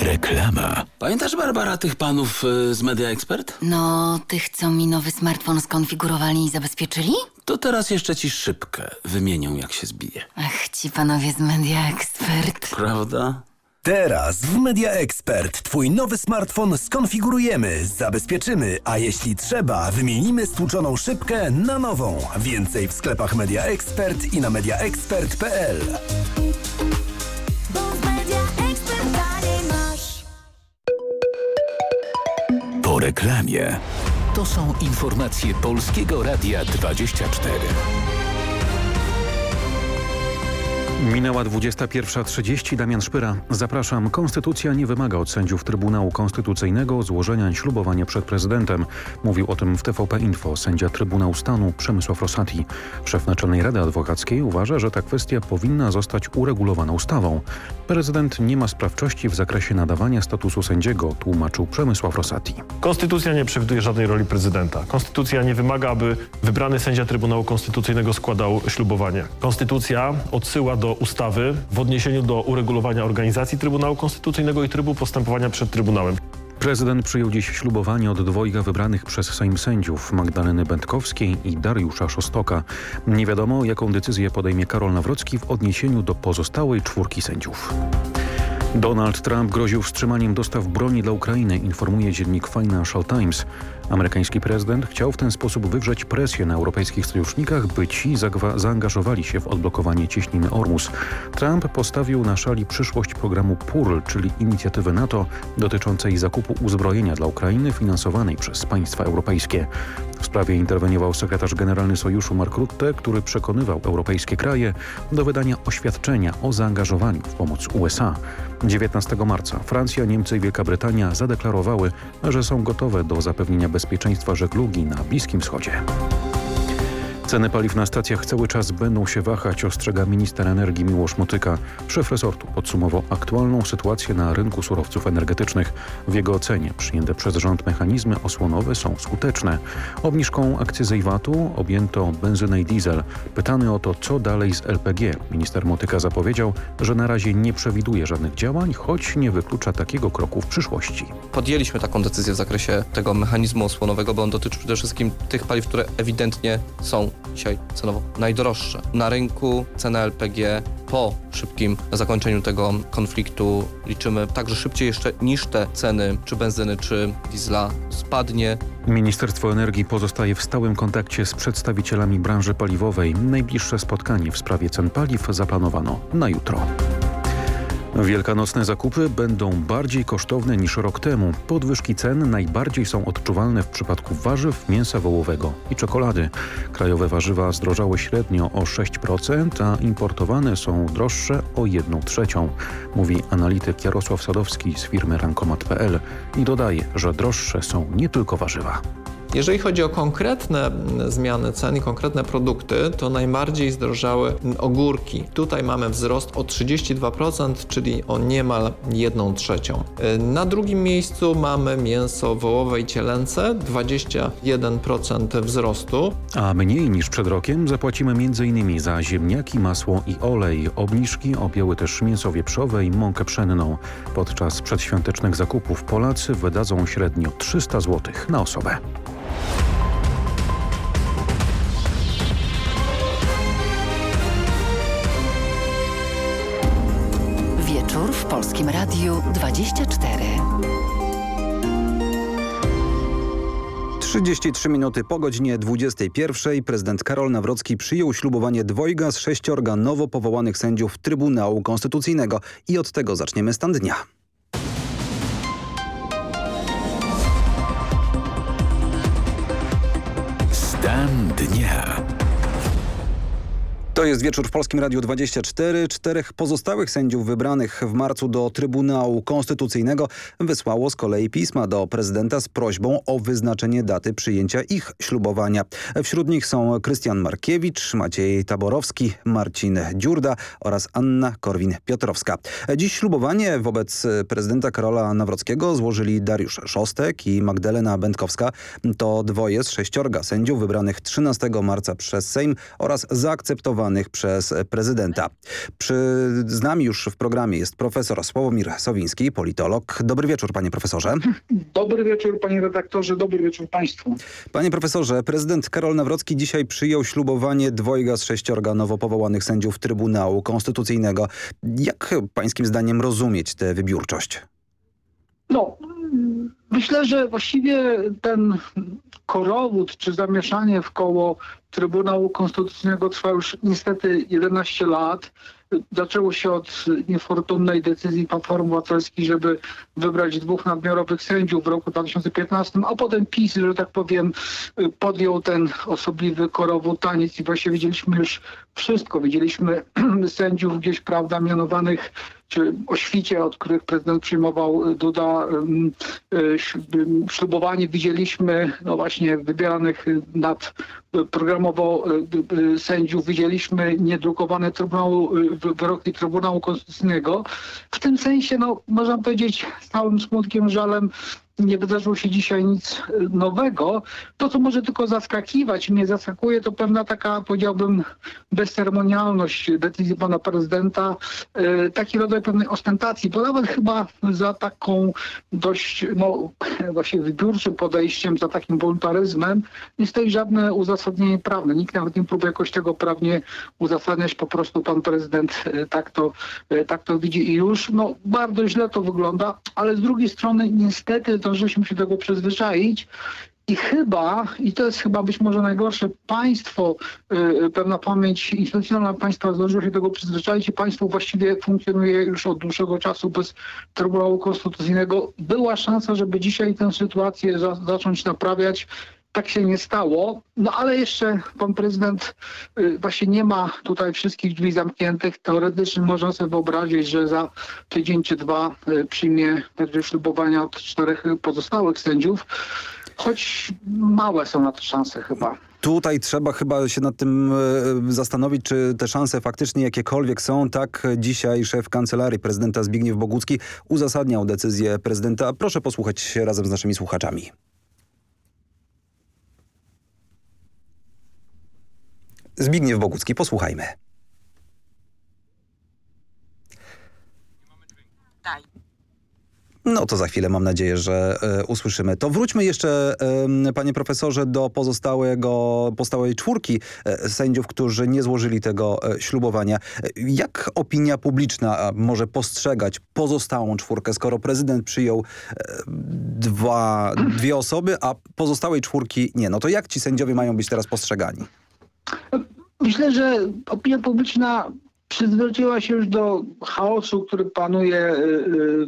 A: Reklama.
M: Pamiętasz, Barbara, tych panów y, z Media Expert?
N: No, tych, co mi nowy smartfon skonfigurowali i zabezpieczyli?
M: To teraz jeszcze ci szybkę wymienią, jak się zbije.
N: Ach, ci panowie z Media Expert.
M: Prawda?
O: Teraz w Media Expert Twój nowy smartfon skonfigurujemy, zabezpieczymy, a jeśli trzeba, wymienimy stłuczoną szybkę na nową. Więcej w sklepach Media Expert i na mediaexpert.pl.
A: Po reklamie. To są informacje Polskiego Radia 24.
B: Minęła 21.30. Damian Szpyra. Zapraszam. Konstytucja nie wymaga od sędziów Trybunału Konstytucyjnego złożenia ślubowania przed prezydentem. Mówił o tym w TVP Info sędzia Trybunału Stanu Przemysław Rosati. Szef Naczelnej Rady Adwokackiej uważa, że ta kwestia powinna zostać uregulowana ustawą. Prezydent nie ma sprawczości w zakresie nadawania statusu sędziego, tłumaczył Przemysław Rosati.
P: Konstytucja nie przewiduje żadnej roli prezydenta. Konstytucja nie wymaga, aby wybrany sędzia Trybunału Konstytucyjnego składał ślubowanie. Konstytucja odsyła do ustawy w odniesieniu do uregulowania organizacji Trybunału Konstytucyjnego i trybu postępowania przed Trybunałem.
B: Prezydent przyjął dziś ślubowanie od dwojga wybranych przez Sejm sędziów Magdaleny Będkowskiej i Dariusza Szostoka. Nie wiadomo, jaką decyzję podejmie Karol Nawrocki w odniesieniu do pozostałej czwórki sędziów. Donald Trump groził wstrzymaniem dostaw broni dla Ukrainy, informuje dziennik Financial Times. Amerykański prezydent chciał w ten sposób wywrzeć presję na europejskich sojusznikach, by ci zaangażowali się w odblokowanie cieśniny Ormus. Trump postawił na szali przyszłość programu PURL, czyli inicjatywy NATO dotyczącej zakupu uzbrojenia dla Ukrainy finansowanej przez państwa europejskie. W sprawie interweniował sekretarz generalny sojuszu Mark Rutte, który przekonywał europejskie kraje do wydania oświadczenia o zaangażowaniu w pomoc USA. 19 marca Francja, Niemcy i Wielka Brytania zadeklarowały, że są gotowe do zapewnienia bezpieczeństwa żeglugi na Bliskim Wschodzie. Ceny paliw na stacjach cały czas będą się wahać, ostrzega minister energii Miłosz Motyka. Szef resortu podsumował aktualną sytuację na rynku surowców energetycznych. W jego ocenie przyjęte przez rząd mechanizmy osłonowe są skuteczne. Obniżką akcyzy i VAT-u objęto benzynę i diesel. Pytany o to, co dalej z LPG, minister Motyka zapowiedział, że na razie nie przewiduje żadnych działań, choć nie wyklucza takiego kroku w przyszłości.
G: Podjęliśmy taką decyzję w zakresie tego mechanizmu osłonowego, bo on dotyczy przede wszystkim tych paliw, które ewidentnie są dzisiaj cenowo najdroższe. Na rynku cena LPG po szybkim zakończeniu tego konfliktu liczymy także szybciej jeszcze niż te ceny czy benzyny czy diesla spadnie.
B: Ministerstwo Energii pozostaje w stałym kontakcie z przedstawicielami branży paliwowej. Najbliższe spotkanie w sprawie cen paliw zaplanowano na jutro. Wielkanocne zakupy będą bardziej kosztowne niż rok temu. Podwyżki cen najbardziej są odczuwalne w przypadku warzyw, mięsa wołowego i czekolady. Krajowe warzywa zdrożały średnio o 6%, a importowane są droższe o 1 trzecią, mówi analityk Jarosław Sadowski z firmy Rankomat.pl i dodaje, że droższe są nie tylko warzywa.
Q: Jeżeli chodzi o konkretne zmiany cen i konkretne produkty, to najbardziej zdrożały ogórki. Tutaj mamy wzrost o 32%, czyli o niemal 1 trzecią. Na drugim miejscu mamy mięso wołowe i cielęce, 21% wzrostu.
B: A mniej niż przed rokiem zapłacimy m.in. za ziemniaki, masło i olej. Obniżki objęły też mięso wieprzowe i mąkę pszenną. Podczas przedświątecznych zakupów Polacy wydadzą średnio 300 zł na osobę.
J: Wieczór w Polskim Radiu 24.
I: 33 minuty po godzinie 21 prezydent Karol Nawrocki przyjął ślubowanie dwojga z sześciorga nowo powołanych sędziów Trybunału Konstytucyjnego. I od tego zaczniemy stan dnia.
A: Stan dnia.
I: To jest wieczór w Polskim Radiu 24. Czterech pozostałych sędziów wybranych w marcu do Trybunału Konstytucyjnego wysłało z kolei pisma do prezydenta z prośbą o wyznaczenie daty przyjęcia ich ślubowania. Wśród nich są Krystian Markiewicz, Maciej Taborowski, Marcin Dziurda oraz Anna Korwin-Piotrowska. Dziś ślubowanie wobec prezydenta Karola Nawrockiego złożyli Dariusz Szostek i Magdalena Będkowska. To dwoje z sześciorga sędziów wybranych 13 marca przez Sejm oraz zaakceptowanych przez prezydenta. Przy, z nami już w programie jest profesor Sławomir Sowiński, politolog. Dobry wieczór panie profesorze.
R: Dobry wieczór panie redaktorze, dobry wieczór państwu.
I: Panie profesorze, prezydent Karol Nawrocki dzisiaj przyjął ślubowanie dwojga z sześciorga nowo powołanych sędziów Trybunału Konstytucyjnego. Jak pańskim zdaniem rozumieć tę wybiórczość?
R: No, myślę, że właściwie ten korowód czy zamieszanie w koło Trybunału Konstytucyjnego trwa już niestety 11 lat. Zaczęło się od niefortunnej decyzji Platformy Obywatelskiej, żeby wybrać dwóch nadmiarowych sędziów w roku 2015, a potem PiS, że tak powiem, podjął ten osobliwy korowód taniec i właśnie widzieliśmy już wszystko. Widzieliśmy sędziów gdzieś, prawda, mianowanych czy o świcie, od których prezydent przyjmował Duda ślubowanie. Widzieliśmy no właśnie wybieranych nad programowo sędziów, widzieliśmy niedrukowane Trybunału, wyroki Trybunału Konstytucyjnego. W tym sensie, no, można powiedzieć z całym smutkiem, żalem, nie wydarzyło się dzisiaj nic nowego. To, co może tylko zaskakiwać, mnie zaskakuje, to pewna taka, powiedziałbym, bezceremonialność decyzji pana prezydenta, taki rodzaj pewnej ostentacji, bo nawet chyba za taką dość, no właśnie wybiórczym podejściem, za takim wolontaryzmem nie stoi żadne uzasadnienie prawne. Nikt nawet nie próbuje jakoś tego prawnie uzasadniać, po prostu pan prezydent tak to, tak to widzi i już, no bardzo źle to wygląda, ale z drugiej strony niestety zdążyliśmy się do tego przyzwyczaić i chyba, i to jest chyba być może najgorsze, państwo, yy, pewna pamięć instytucjonalna państwa zdążyło się tego przyzwyczaić i państwo właściwie funkcjonuje już od dłuższego czasu bez Trybunału Konstytucyjnego. Była szansa, żeby dzisiaj tę sytuację za zacząć naprawiać. Tak się nie stało, no ale jeszcze pan prezydent y, właśnie nie ma tutaj wszystkich drzwi zamkniętych. Teoretycznie można sobie wyobrazić, że za tydzień czy dwa y, przyjmie także ślubowania od czterech pozostałych sędziów, choć małe są na to szanse chyba.
I: Tutaj trzeba chyba się nad tym zastanowić, czy te szanse faktycznie jakiekolwiek są. Tak dzisiaj szef kancelarii prezydenta Zbigniew Bogucki uzasadniał decyzję prezydenta. Proszę posłuchać razem z naszymi słuchaczami. Zbigniew Bogucki. Posłuchajmy. No to za chwilę mam nadzieję, że e, usłyszymy to. Wróćmy jeszcze, e, panie profesorze, do pozostałego, pozostałej czwórki e, sędziów, którzy nie złożyli tego ślubowania. Jak opinia publiczna może postrzegać pozostałą czwórkę, skoro prezydent przyjął dwa, dwie osoby, a pozostałej czwórki nie? No to jak ci sędziowie mają być teraz postrzegani?
R: Myślę, że opinia publiczna przyzwyczaiła się już do chaosu, który panuje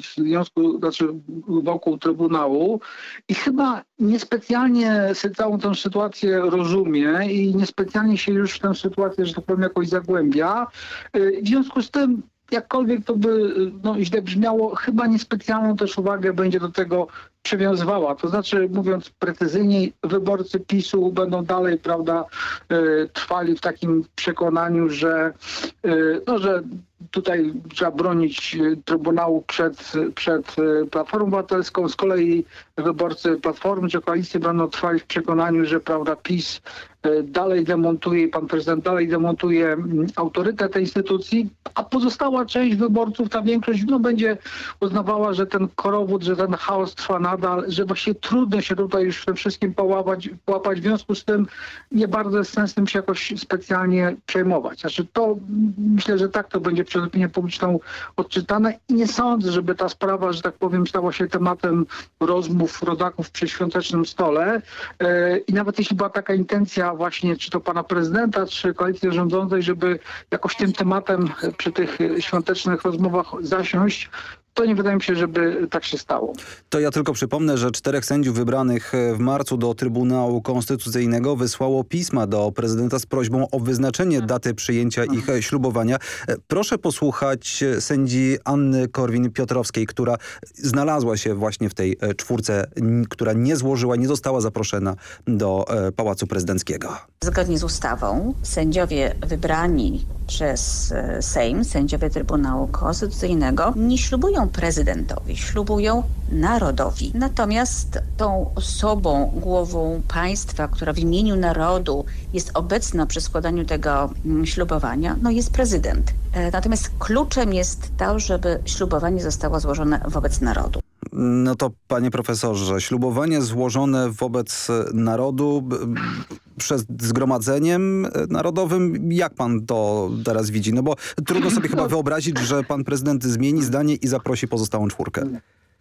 R: w związku, znaczy wokół Trybunału i chyba niespecjalnie całą tę sytuację rozumie i niespecjalnie się już w tę sytuację, że tak powiem, jakoś zagłębia. W związku z tym jakkolwiek to by no, źle brzmiało, chyba niespecjalną też uwagę będzie do tego przywiązywała. To znaczy, mówiąc precyzyjniej, wyborcy PiSu będą dalej, prawda, y, trwali w takim przekonaniu, że, y, no, że tutaj trzeba bronić Trybunału przed, przed Platformą Obywatelską. Z kolei wyborcy Platformy czy Koalicji będą trwali w przekonaniu, że prawda PiS dalej demontuje, pan prezydent dalej demontuje autorytet tej instytucji, a pozostała część wyborców, ta większość, no będzie uznawała, że ten korowód, że ten chaos trwa nadal, że właściwie trudno się tutaj już w tym wszystkim połapać, połapać. W związku z tym nie bardzo jest sens tym się jakoś specjalnie przejmować. Znaczy to myślę, że tak to będzie przez opinię publiczną odczytane i nie sądzę, żeby ta sprawa, że tak powiem, stała się tematem rozmów rodaków przy świątecznym stole. I nawet jeśli była taka intencja właśnie czy to pana prezydenta, czy koalicji rządzącej, żeby jakoś tym tematem przy tych świątecznych rozmowach zasiąść, to nie wydaje mi się, żeby tak się stało.
I: To ja tylko przypomnę, że czterech sędziów wybranych w marcu do Trybunału Konstytucyjnego wysłało pisma do prezydenta z prośbą o wyznaczenie daty przyjęcia ich ślubowania. Proszę posłuchać sędzi Anny Korwin-Piotrowskiej, która znalazła się właśnie w tej czwórce, która nie złożyła, nie została zaproszona do Pałacu Prezydenckiego.
S: Zgodnie z ustawą sędziowie wybrani przez Sejm, sędziowie Trybunału Konstytucyjnego nie ślubują prezydentowi, ślubują narodowi. Natomiast tą osobą, głową państwa, która w imieniu narodu jest obecna przy składaniu tego mm, ślubowania, no jest prezydent. E, natomiast kluczem jest to, żeby ślubowanie zostało złożone wobec narodu.
I: No to panie profesorze, ślubowanie złożone wobec narodu przez zgromadzeniem narodowym, jak pan to teraz widzi? No bo trudno sobie chyba wyobrazić, że pan prezydent zmieni zdanie i zaprosi pozostałą czwórkę.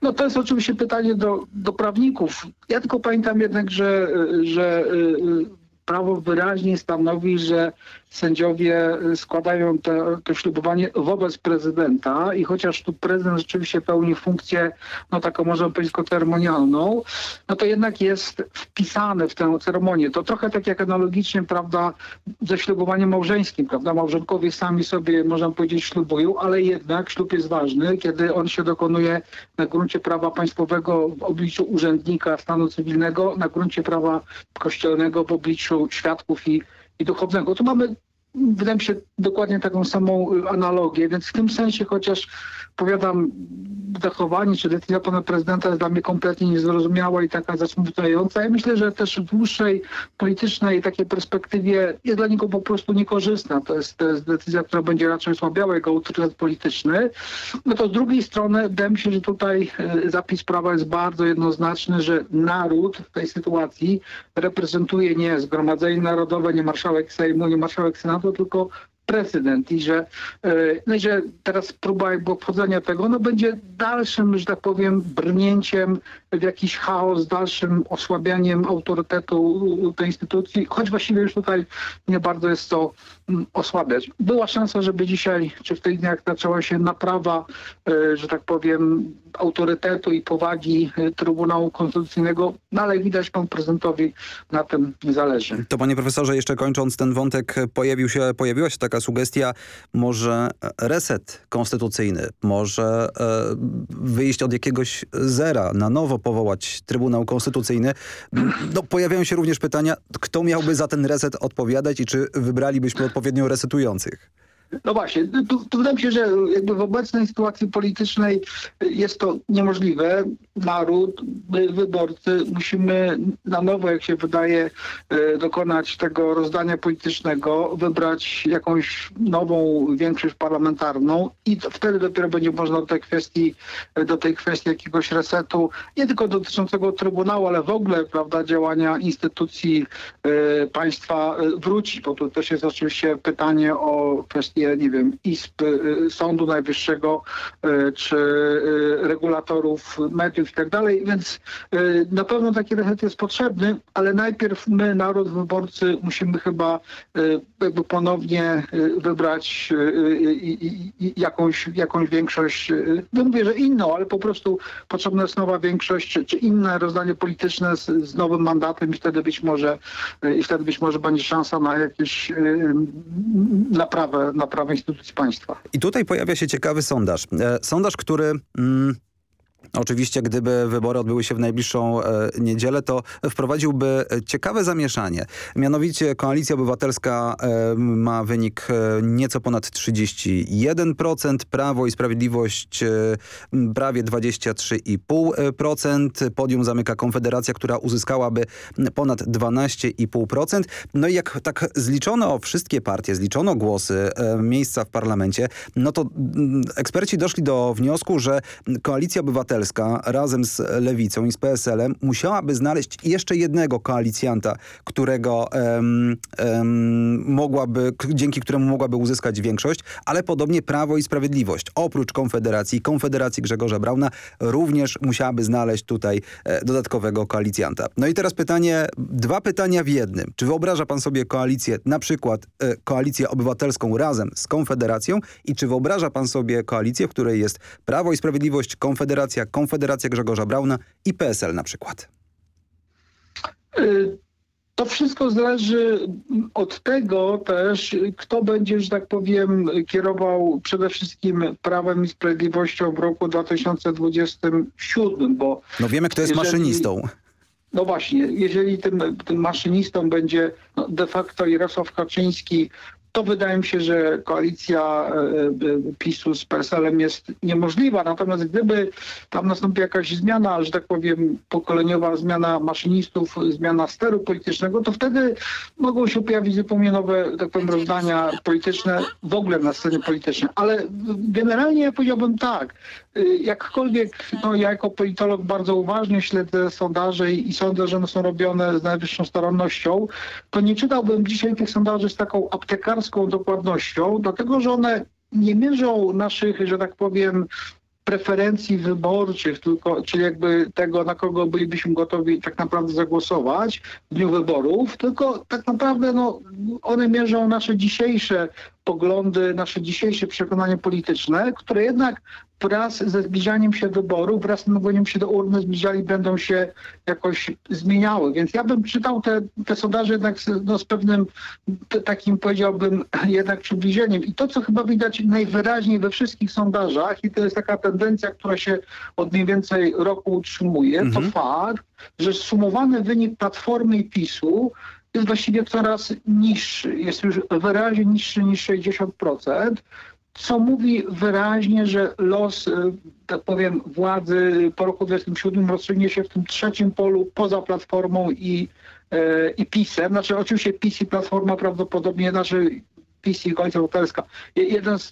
R: No to jest oczywiście pytanie do, do prawników. Ja tylko pamiętam jednak, że, że y, y, prawo wyraźnie stanowi, że sędziowie y, składają te, to ślubowanie wobec prezydenta i chociaż tu prezydent rzeczywiście pełni funkcję, no taką można powiedzieć ceremonialną, no to jednak jest wpisane w tę ceremonię. To trochę tak jak analogicznie, prawda, ze ślubowaniem małżeńskim, prawda, małżonkowie sami sobie, można powiedzieć, ślubują, ale jednak ślub jest ważny, kiedy on się dokonuje na gruncie prawa państwowego w obliczu urzędnika stanu cywilnego, na gruncie prawa kościelnego w obliczu świadków i i duchownego. Tu mamy wydaje mi się dokładnie taką samą y, analogię, więc w tym sensie chociaż powiadam zachowanie czy decyzja pana prezydenta jest dla mnie kompletnie niezrozumiała i taka zasmucająca. Ja myślę, że też w dłuższej politycznej takiej perspektywie jest dla niego po prostu niekorzystna. To jest, to jest decyzja, która będzie raczej osłabiała jego autorytet polityczny. No to z drugiej strony wydaje mi się, że tutaj y, zapis prawa jest bardzo jednoznaczny, że naród w tej sytuacji reprezentuje nie Zgromadzenie Narodowe, nie marszałek Sejmu, nie marszałek Senatu, tylko prezydent i że, e, no i że teraz próba jakby obchodzenia tego no będzie dalszym, że tak powiem, brnięciem w jakiś chaos, dalszym osłabianiem autorytetu tej instytucji, choć właściwie już tutaj nie bardzo jest to mm, osłabiać. Była szansa, żeby dzisiaj, czy w tych dniach zaczęła się naprawa, e, że tak powiem, autorytetu i powagi e, Trybunału Konstytucyjnego, no ale widać pan prezydentowi na tym zależy.
I: To panie profesorze, jeszcze kończąc ten wątek, pojawił się, pojawiła się taka sugestia, może reset konstytucyjny, może e, wyjść od jakiegoś zera, na nowo powołać Trybunał Konstytucyjny. No, pojawiają się również pytania, kto miałby za ten reset odpowiadać i czy wybralibyśmy odpowiednio resetujących?
R: No właśnie, tu, tu wydaje mi się, że jakby w obecnej sytuacji politycznej jest to niemożliwe. Naród, my wyborcy musimy na nowo, jak się wydaje, e, dokonać tego rozdania politycznego, wybrać jakąś nową większość parlamentarną i wtedy dopiero będzie można do tej kwestii, do tej kwestii jakiegoś resetu, nie tylko dotyczącego Trybunału, ale w ogóle prawda, działania instytucji y, państwa wrócić, bo tu też jest oczywiście pytanie o kwestię nie wiem, izb y, Sądu Najwyższego y, czy y, regulatorów mediów i tak dalej, więc na pewno taki reset jest potrzebny, ale najpierw my, naród, wyborcy, musimy chyba jakby ponownie wybrać jakąś, jakąś większość, no mówię, że inną, ale po prostu potrzebna jest nowa większość, czy, czy inne rozdanie polityczne z, z nowym mandatem i wtedy być może i wtedy być może będzie szansa na jakieś naprawę, naprawę prawa instytucji państwa.
I: I tutaj pojawia się ciekawy sondaż. E, sondaż, który... Mm, Oczywiście, gdyby wybory odbyły się w najbliższą e, niedzielę, to wprowadziłby ciekawe zamieszanie. Mianowicie Koalicja Obywatelska e, ma wynik e, nieco ponad 31%, Prawo i Sprawiedliwość prawie 23,5%, podium zamyka Konfederacja, która uzyskałaby ponad 12,5%. No i jak tak zliczono wszystkie partie, zliczono głosy, miejsca w parlamencie, no to eksperci doszli do wniosku, że Koalicja Obywatelska Obywatelska razem z Lewicą i z PSL-em musiałaby znaleźć jeszcze jednego koalicjanta, którego mogłaby, dzięki któremu mogłaby uzyskać większość, ale podobnie Prawo i Sprawiedliwość. Oprócz Konfederacji, Konfederacji Grzegorza Brauna również musiałaby znaleźć tutaj e, dodatkowego koalicjanta. No i teraz pytanie, dwa pytania w jednym. Czy wyobraża pan sobie koalicję, na przykład e, koalicję obywatelską razem z Konfederacją i czy wyobraża pan sobie koalicję, w której jest Prawo i Sprawiedliwość, Konfederacja, Konfederacja Grzegorza Brauna i PSL na przykład?
R: Y, to wszystko zależy od tego też, kto będzie, że tak powiem, kierował przede wszystkim Prawem i Sprawiedliwością w roku 2027, bo...
I: No wiemy, kto jest jeżeli, maszynistą.
R: No właśnie, jeżeli tym, tym maszynistą będzie no de facto Jarosław Kaczyński, to wydaje mi się, że koalicja PiSu z PSL-em jest niemożliwa. Natomiast gdyby tam nastąpi jakaś zmiana, że tak powiem pokoleniowa zmiana maszynistów, zmiana steru politycznego, to wtedy mogą się pojawić zupełnie nowe, tak powiem, rozdania polityczne w ogóle na scenie politycznej. Ale generalnie powiedziałbym tak, jakkolwiek no, ja jako politolog bardzo uważnie śledzę sondaże i sądzę, że one są robione z najwyższą starannością, to nie czytałbym dzisiaj tych sondaży z taką aptekarską dokładnością, dlatego że one nie mierzą naszych, że tak powiem, preferencji wyborczych, tylko, czyli jakby tego, na kogo bylibyśmy gotowi tak naprawdę zagłosować w dniu wyborów, tylko tak naprawdę no, one mierzą nasze dzisiejsze poglądy, nasze dzisiejsze przekonanie polityczne, które jednak wraz ze zbliżaniem się wyborów, wraz z nawoleniem się do urny zbliżali, będą się jakoś zmieniały. Więc ja bym czytał te, te sondaże jednak z, no, z pewnym takim powiedziałbym jednak przybliżeniem. I to, co chyba widać najwyraźniej we wszystkich sondażach i to jest taka tendencja, która się od mniej więcej roku utrzymuje, mhm. to fakt, że sumowany wynik Platformy i PiSu jest właściwie coraz niższy. Jest już wyraźnie niższy niż 60% co mówi wyraźnie, że los, tak powiem, władzy po roku 27 rozstrzygnie się w tym trzecim polu poza Platformą i, e, i PiSem. Znaczy oczywiście PiS i Platforma prawdopodobnie, znaczy PiS i Koalicja Obywatelska. Jeden z,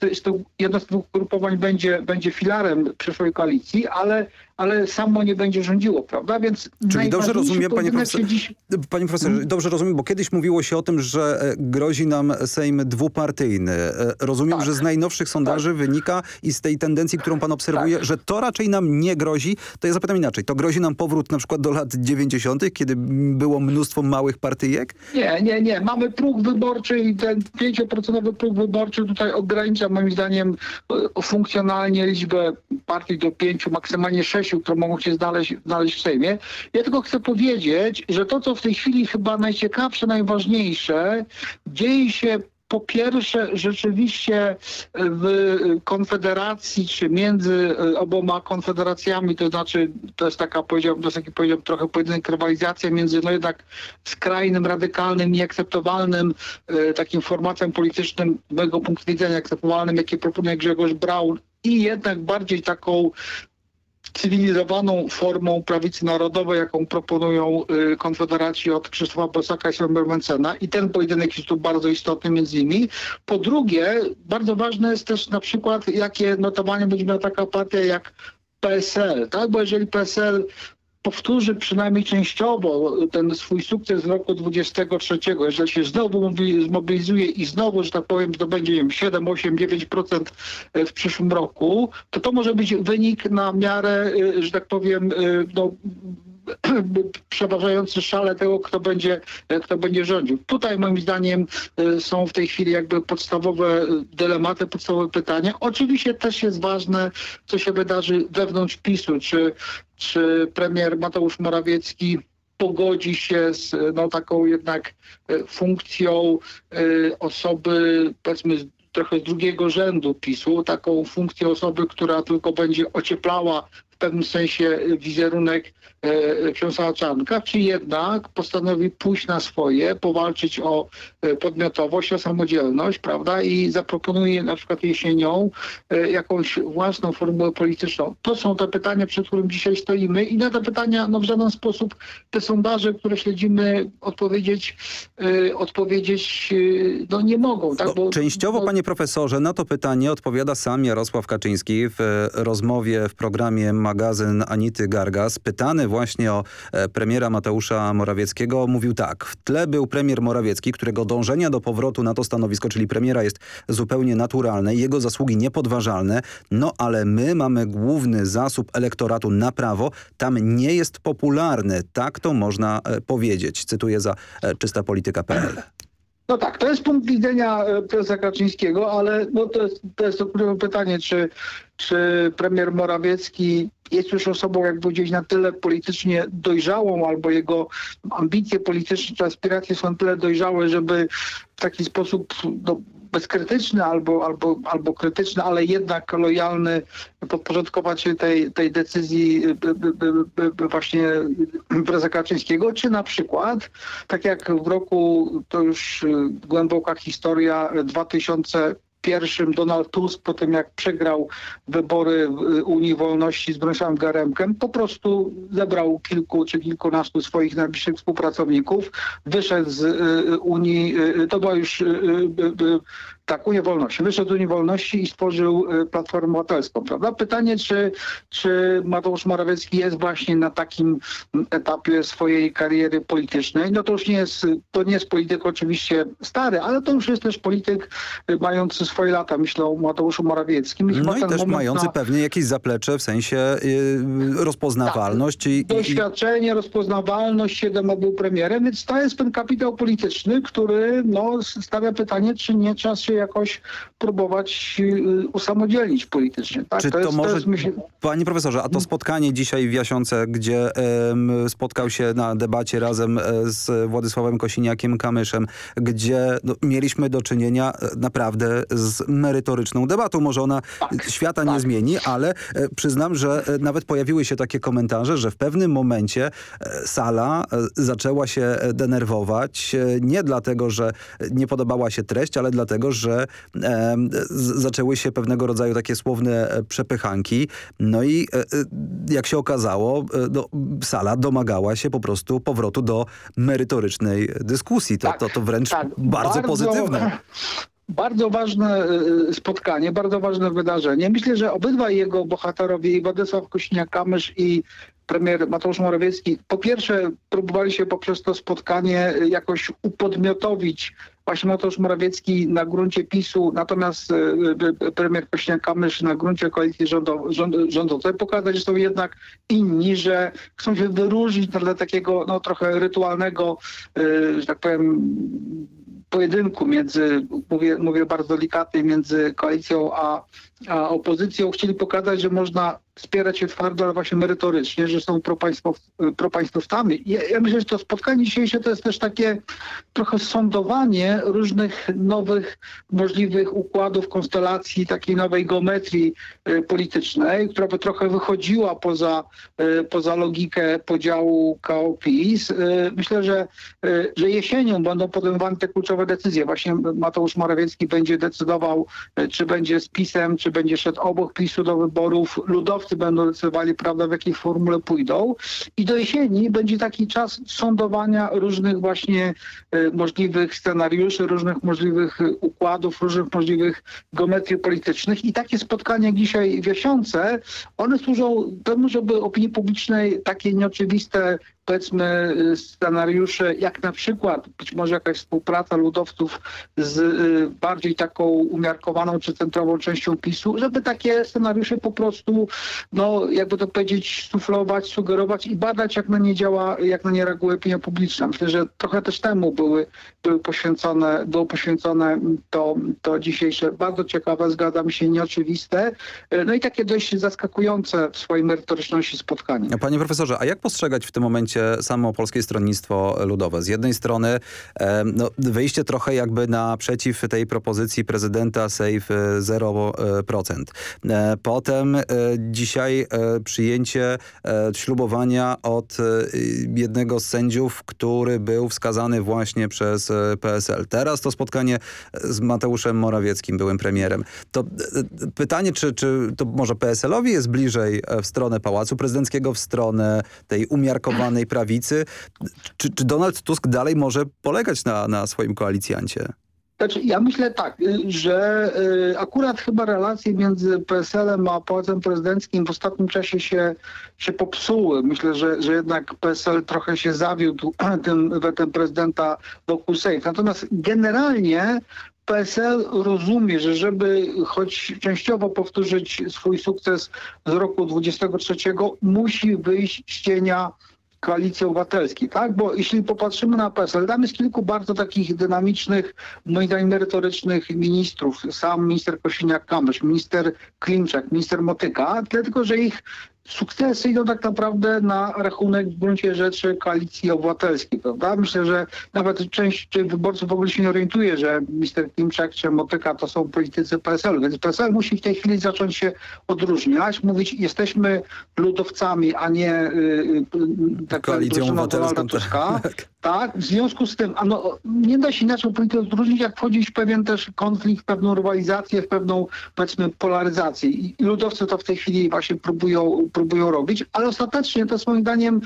R: jedno z dwóch grupowań będzie, będzie filarem przyszłej koalicji, ale ale samo nie będzie rządziło, prawda? Więc
I: Czyli dobrze rozumiem, panie profesorze, dziś... panie profesorze, hmm? dobrze rozumiem, bo kiedyś mówiło się o tym, że e, grozi nam Sejm dwupartyjny. E, rozumiem, tak. że z najnowszych sondaży tak. wynika i z tej tendencji, którą pan obserwuje, tak. że to raczej nam nie grozi. To ja zapytam inaczej. To grozi nam powrót na przykład do lat 90., kiedy było mnóstwo małych partyjek?
R: Nie, nie, nie. Mamy próg wyborczy i ten 5% próg wyborczy tutaj ogranicza moim zdaniem e, funkcjonalnie liczbę partii do pięciu, maksymalnie sześciu które mogą się znaleźć, znaleźć w Sejmie. Ja tylko chcę powiedzieć, że to, co w tej chwili chyba najciekawsze, najważniejsze, dzieje się po pierwsze rzeczywiście w Konfederacji, czy między oboma konfederacjami, to znaczy to jest taka, powiedziałbym, to jest taki, powiedziałbym, trochę pojedynek, rywalizacja między no jednak skrajnym, radykalnym, nieakceptowalnym e, takim formacją politycznym, z mojego punktu widzenia akceptowalnym, jakie proponuje Grzegorz Braun i jednak bardziej taką cywilizowaną formą prawicy narodowej, jaką proponują y, konfederaci od Krzysztofa Bosaka i Sławomira Mencena i ten pojedynek jest tu bardzo istotny między innymi. Po drugie, bardzo ważne jest też na przykład, jakie notowanie będzie miała taka partia jak PSL, tak? Bo jeżeli PSL powtórzy przynajmniej częściowo ten swój sukces z roku 23, jeżeli się znowu zmobilizuje i znowu, że tak powiem, zdobędzie wiem, 7, 8, 9% w przyszłym roku, to to może być wynik na miarę, y, że tak powiem, y, no, przeważający szale tego, kto będzie, kto będzie rządził. Tutaj moim zdaniem są w tej chwili jakby podstawowe dylematy, podstawowe pytania. Oczywiście też jest ważne, co się wydarzy wewnątrz PiSu, czy, czy premier Mateusz Morawiecki pogodzi się z no, taką jednak y, funkcją y, osoby, powiedzmy, trochę z drugiego rzędu PiSu, taką funkcję osoby, która tylko będzie ocieplała w pewnym sensie wizerunek e, księdza Czarnka, czy jednak postanowi pójść na swoje, powalczyć o e, podmiotowość, o samodzielność, prawda, i zaproponuje na przykład jesienią e, jakąś własną formułę polityczną. To są te pytania, przed którym dzisiaj stoimy i na te pytania no, w żaden sposób te sondaże, które śledzimy, odpowiedzieć, odpowiedzieć no, nie mogą. Tak?
I: No, Bo, częściowo, no... panie profesorze, na to pytanie odpowiada sam Jarosław Kaczyński w rozmowie w programie magazyn Anity Gargas, pytany właśnie o e, premiera Mateusza Morawieckiego, mówił tak. W tle był premier Morawiecki, którego dążenia do powrotu na to stanowisko, czyli premiera jest zupełnie naturalne, jego zasługi niepodważalne, no ale my mamy główny zasób elektoratu na prawo, tam nie jest popularny. Tak to można e, powiedzieć. Cytuję za e, czysta polityka.pl.
R: No tak, to jest punkt widzenia prezesa Kaczyńskiego, ale no to jest, to jest pytanie, czy czy premier Morawiecki jest już osobą, jak powiedzieć, na tyle politycznie dojrzałą, albo jego ambicje polityczne czy aspiracje są tyle dojrzałe, żeby w taki sposób no, bezkrytyczny albo, albo, albo krytyczny, ale jednak lojalny podporządkować się tej, tej decyzji by, by, by, właśnie prezesa Kaczyńskiego, czy na przykład, tak jak w roku, to już głęboka historia, 2000 pierwszym Donald Tusk po tym jak przegrał wybory Unii Wolności z Bronisławem Garemkiem, po prostu zebrał kilku czy kilkunastu swoich najbliższych współpracowników, wyszedł z Unii, to była już tak, Unię Wolności. Wyszedł z Unii Wolności i stworzył Platformę Obywatelską. Prawda? Pytanie, czy, czy Mateusz Morawiecki jest właśnie na takim etapie swojej kariery politycznej. No to już nie jest, to nie jest polityk oczywiście stary, ale to już jest też polityk mający swoje lata, myślę o Mateuszu Morawieckim. I
I: no i też mający na... pewnie jakieś zaplecze w sensie yy, rozpoznawalność. Tak.
R: I, Doświadczenie, rozpoznawalność, siedem był premierem, więc to jest ten kapitał polityczny, który no, stawia pytanie, czy nie czas się jakoś próbować yy, usamodzielnić politycznie. Tak?
I: Czy to, to jest, może, to jest, panie profesorze, a to spotkanie dzisiaj w Jasionce, gdzie yy, spotkał się na debacie razem z Władysławem Kosiniakiem-Kamyszem, gdzie no, mieliśmy do czynienia naprawdę z merytoryczną debatą. Może ona tak, świata tak. nie zmieni, ale e, przyznam, że e, nawet pojawiły się takie komentarze, że w pewnym momencie e, sala zaczęła się denerwować. Nie dlatego, że nie podobała się treść, ale dlatego, że e, zaczęły się pewnego rodzaju takie słowne przepychanki. No i e, jak się okazało, no, sala domagała się po prostu powrotu do merytorycznej dyskusji. To, tak, to, to wręcz tak, bardzo, bardzo pozytywne.
R: Bardzo ważne spotkanie, bardzo ważne wydarzenie. Myślę, że obydwaj jego bohaterowie, i Władysław Kośniak-Kamysz i premier Mateusz Morawiecki, po pierwsze próbowali się poprzez to spotkanie jakoś upodmiotowić właśnie Mateusz Morawiecki na gruncie PiSu, natomiast y, y, premier Kośniak-Kamysz na gruncie koalicji rządzącej, pokazać, że są jednak inni, że chcą się wyróżnić na tle takiego no, trochę rytualnego, że tak powiem, pojedynku między, mówię, mówię bardzo delikatnie, między koalicją a, a opozycją. Chcieli pokazać, że można wspierać się twardo, ale właśnie merytorycznie, że są propaństwow, propaństwowcami. Ja, ja myślę, że to spotkanie dzisiejsze to jest też takie trochę sądowanie różnych nowych możliwych układów, konstelacji, takiej nowej geometrii y, politycznej, która by trochę wychodziła poza, y, poza logikę podziału KO-PiS. Y, myślę, że, że jesienią będą podejmowane te kluczowe decyzje. Właśnie Mateusz Morawiecki będzie decydował, czy będzie z PiSem, czy będzie szedł obok PiSu do wyborów ludowych kierowcy będą decydowali, prawda, w jakiej formule pójdą. I do jesieni będzie taki czas sądowania różnych właśnie y, możliwych scenariuszy, różnych możliwych układów, różnych możliwych geometrii politycznych. I takie spotkania dzisiaj w Jasiące, one służą temu, żeby opinii publicznej takie nieoczywiste powiedzmy y, scenariusze, jak na przykład być może jakaś współpraca ludowców z y, bardziej taką umiarkowaną czy centrową częścią PiSu, żeby takie scenariusze po prostu, no jakby to powiedzieć, suflować, sugerować i badać, jak na nie działa, jak na nie reaguje opinia publiczna. Myślę, że trochę też temu były, były poświęcone, było poświęcone to, to dzisiejsze bardzo ciekawe, zgadzam się, nieoczywiste, y, no i takie dość zaskakujące w swojej merytoryczności spotkanie.
I: Panie profesorze, a jak postrzegać w tym momencie samo Polskie Stronnictwo Ludowe. Z jednej strony no, wyjście trochę jakby naprzeciw tej propozycji prezydenta Safe 0%. E, potem e, dzisiaj e, przyjęcie ślubowania od jednego z sędziów, który był wskazany właśnie przez PSL. Teraz to spotkanie z Mateuszem Morawieckim, byłym premierem. To pytanie, czy, czy to może PSL-owi jest bliżej w stronę Pałacu Prezydenckiego, w stronę tej umiarkowanej prawicy. Czy, czy Donald Tusk dalej może polegać na, na swoim koalicjancie?
R: Znaczy, ja myślę tak, y, że y, akurat chyba relacje między PSL-em a Pałacem Prezydenckim w ostatnim czasie się, się popsuły. Myślę, że, że jednak PSL trochę się zawiódł tym wetem prezydenta wokół Sejf. Natomiast generalnie PSL rozumie, że żeby choć częściowo powtórzyć swój sukces z roku 23, musi wyjść z cienia Koalicji Obywatelskiej, tak? Bo jeśli popatrzymy na PSL, tam jest kilku bardzo takich dynamicznych, moim zdaniem merytorycznych ministrów. Sam minister Kosiniak-Kamysz, minister Klimczak, minister Motyka, tylko że ich sukcesy idą tak naprawdę na rachunek w gruncie rzeczy koalicji obywatelskiej, prawda? Myślę, że nawet część wyborców w ogóle się nie orientuje, że minister Klimczak czy Motyka to są politycy PSL-u, więc PSL musi w tej chwili zacząć się odróżniać, mówić jesteśmy ludowcami, a nie yy, tak
I: koalicją obywatelską.
R: Tuska. Tak, w związku z tym, a no, nie da się inaczej politykę odróżnić, jak wchodzić w pewien też konflikt, w pewną rywalizację, w pewną, powiedzmy, polaryzację. I ludowcy to w tej chwili właśnie próbują, próbują robić, ale ostatecznie to jest moim zdaniem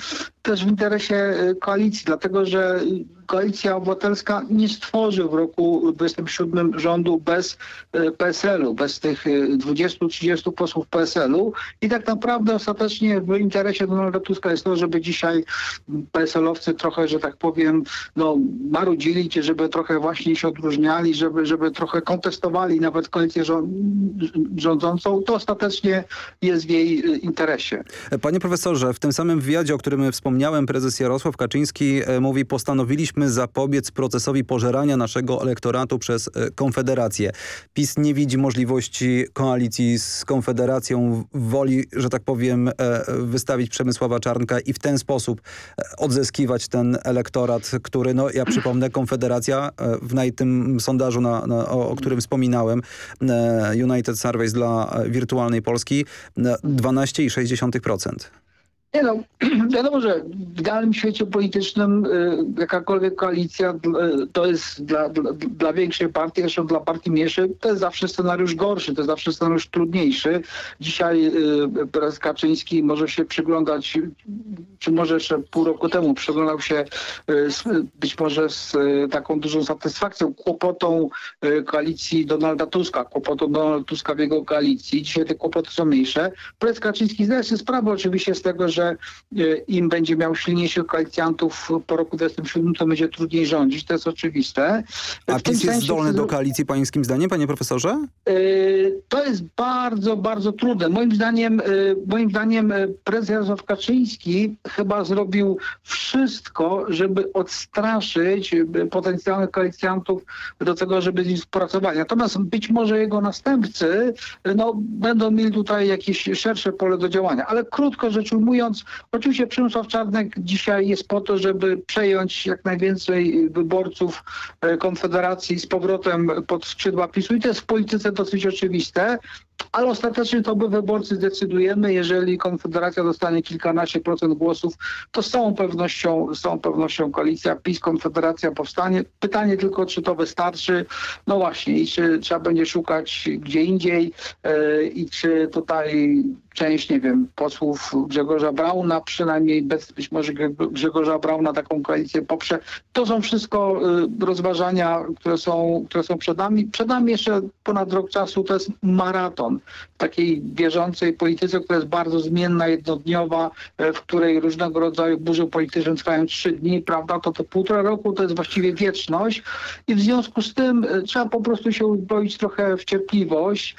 R: też w interesie koalicji, dlatego że Koalicja Obywatelska nie stworzy w roku 27 rządu bez PSL-u, bez tych 20-30 posłów PSL-u i tak naprawdę ostatecznie w interesie Donalda Tuska jest to, żeby dzisiaj PSL-owcy trochę, że tak powiem, no marudzili, czy żeby trochę właśnie się odróżniali, żeby, żeby trochę kontestowali nawet koalicję rządzącą, to ostatecznie jest w jej interesie.
I: Panie profesorze, w tym samym wywiadzie, o którym wspomniałem, prezes Jarosław Kaczyński mówi, postanowiliśmy zapobiec procesowi pożerania naszego elektoratu przez Konfederację. PiS nie widzi możliwości koalicji z Konfederacją, woli, że tak powiem, wystawić Przemysława Czarnka i w ten sposób odzyskiwać ten elektorat, który, no ja przypomnę, Konfederacja w tym sondażu, na, na, o, o którym wspominałem, United Surveys dla wirtualnej Polski, 12,6%.
R: Nie no, wiadomo, że w idealnym świecie politycznym y, jakakolwiek koalicja y, to jest dla, dla, dla, większej partii, zresztą dla partii mniejszej, to jest zawsze scenariusz gorszy, to jest zawsze scenariusz trudniejszy. Dzisiaj y, prezes Kaczyński może się przyglądać, czy może jeszcze pół roku temu przyglądał się być może z taką dużą satysfakcją kłopotą koalicji Donalda Tuska, kłopotą Donalda Tuska w jego koalicji. Dzisiaj te kłopoty są mniejsze. Prezes Kaczyński zdaje sobie sprawę oczywiście z tego, im będzie miał silniejszych koalicjantów po roku 2027, to będzie trudniej rządzić, to jest oczywiste.
I: A PiS jest zdolny do koalicji pańskim zdaniem, panie profesorze?
R: To jest bardzo, bardzo trudne. Moim zdaniem, moim zdaniem prezes Jarosław Kaczyński chyba zrobił wszystko, żeby odstraszyć potencjalnych koalicjantów do tego, żeby z nim współpracowali. Natomiast być może jego następcy no, będą mieli tutaj jakieś szersze pole do działania. Ale krótko rzecz ujmując, oczywiście Przemysław Czarnek dzisiaj jest po to, żeby przejąć jak najwięcej wyborców Konfederacji z powrotem pod skrzydła PiSu i to jest w polityce dosyć oczywiste. Ale ostatecznie to my wyborcy zdecydujemy. Jeżeli Konfederacja dostanie kilkanaście procent głosów, to z całą pewnością, z całą pewnością koalicja PiS, Konfederacja powstanie. Pytanie tylko, czy to wystarczy. No właśnie, i czy trzeba będzie szukać gdzie indziej yy, i czy tutaj część, nie wiem, posłów Grzegorza Brauna, przynajmniej bez być może Grzegorza Brauna taką koalicję poprze. To są wszystko y, rozważania, które są, które są przed nami. Przed nami jeszcze ponad rok czasu to jest maraton w takiej bieżącej polityce, która jest bardzo zmienna, jednodniowa, w której różnego rodzaju burze polityczne trwają trzy dni, prawda, to to półtora roku to jest właściwie wieczność i w związku z tym trzeba po prostu się uzbroić trochę w cierpliwość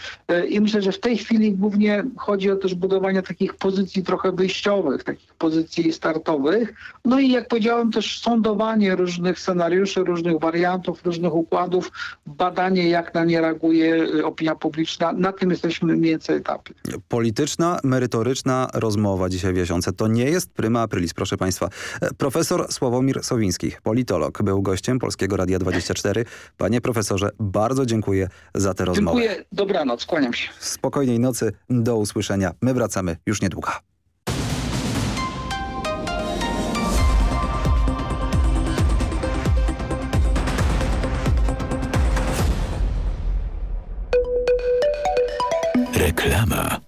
R: i myślę, że w tej chwili głównie chodzi o też budowanie takich pozycji trochę wyjściowych, takich pozycji startowych. No i jak powiedziałem też sądowanie różnych scenariuszy, różnych wariantów, różnych układów, badanie jak na nie reaguje opinia publiczna. Na tym jesteśmy mniej więcej etapie.
I: Polityczna, merytoryczna rozmowa dzisiaj w Jasionce. To nie jest pryma aprilis, proszę państwa. Profesor Sławomir Sowiński, politolog, był gościem Polskiego Radia 24. Panie profesorze, bardzo dziękuję za tę rozmowę.
R: Dziękuję, dobranoc, kłaniam się.
I: Spokojnej nocy, do usłyszenia. My wracamy już niedługo.
A: Reklama.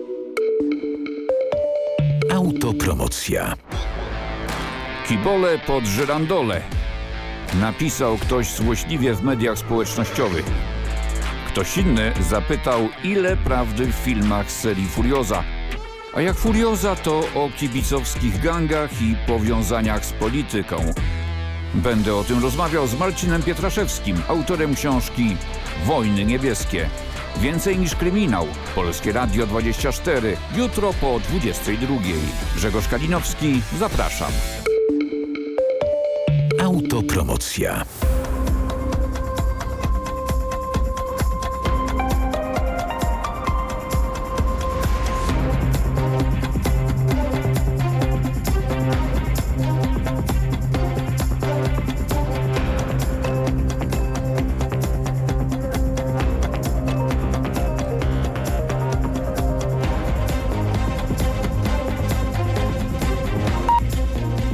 A: Autopromocja.
T: Kibole pod żyrandole. Napisał ktoś złośliwie w mediach społecznościowych. Ktoś inny zapytał, ile prawdy w filmach z serii Furioza. A jak Furioza, to o kibicowskich gangach i powiązaniach z polityką. Będę o tym rozmawiał z Marcinem Pietraszewskim, autorem książki Wojny Niebieskie. Więcej niż kryminał. Polskie Radio 24. Jutro po 22. Grzegorz Kalinowski, zapraszam.
A: Autopromocja.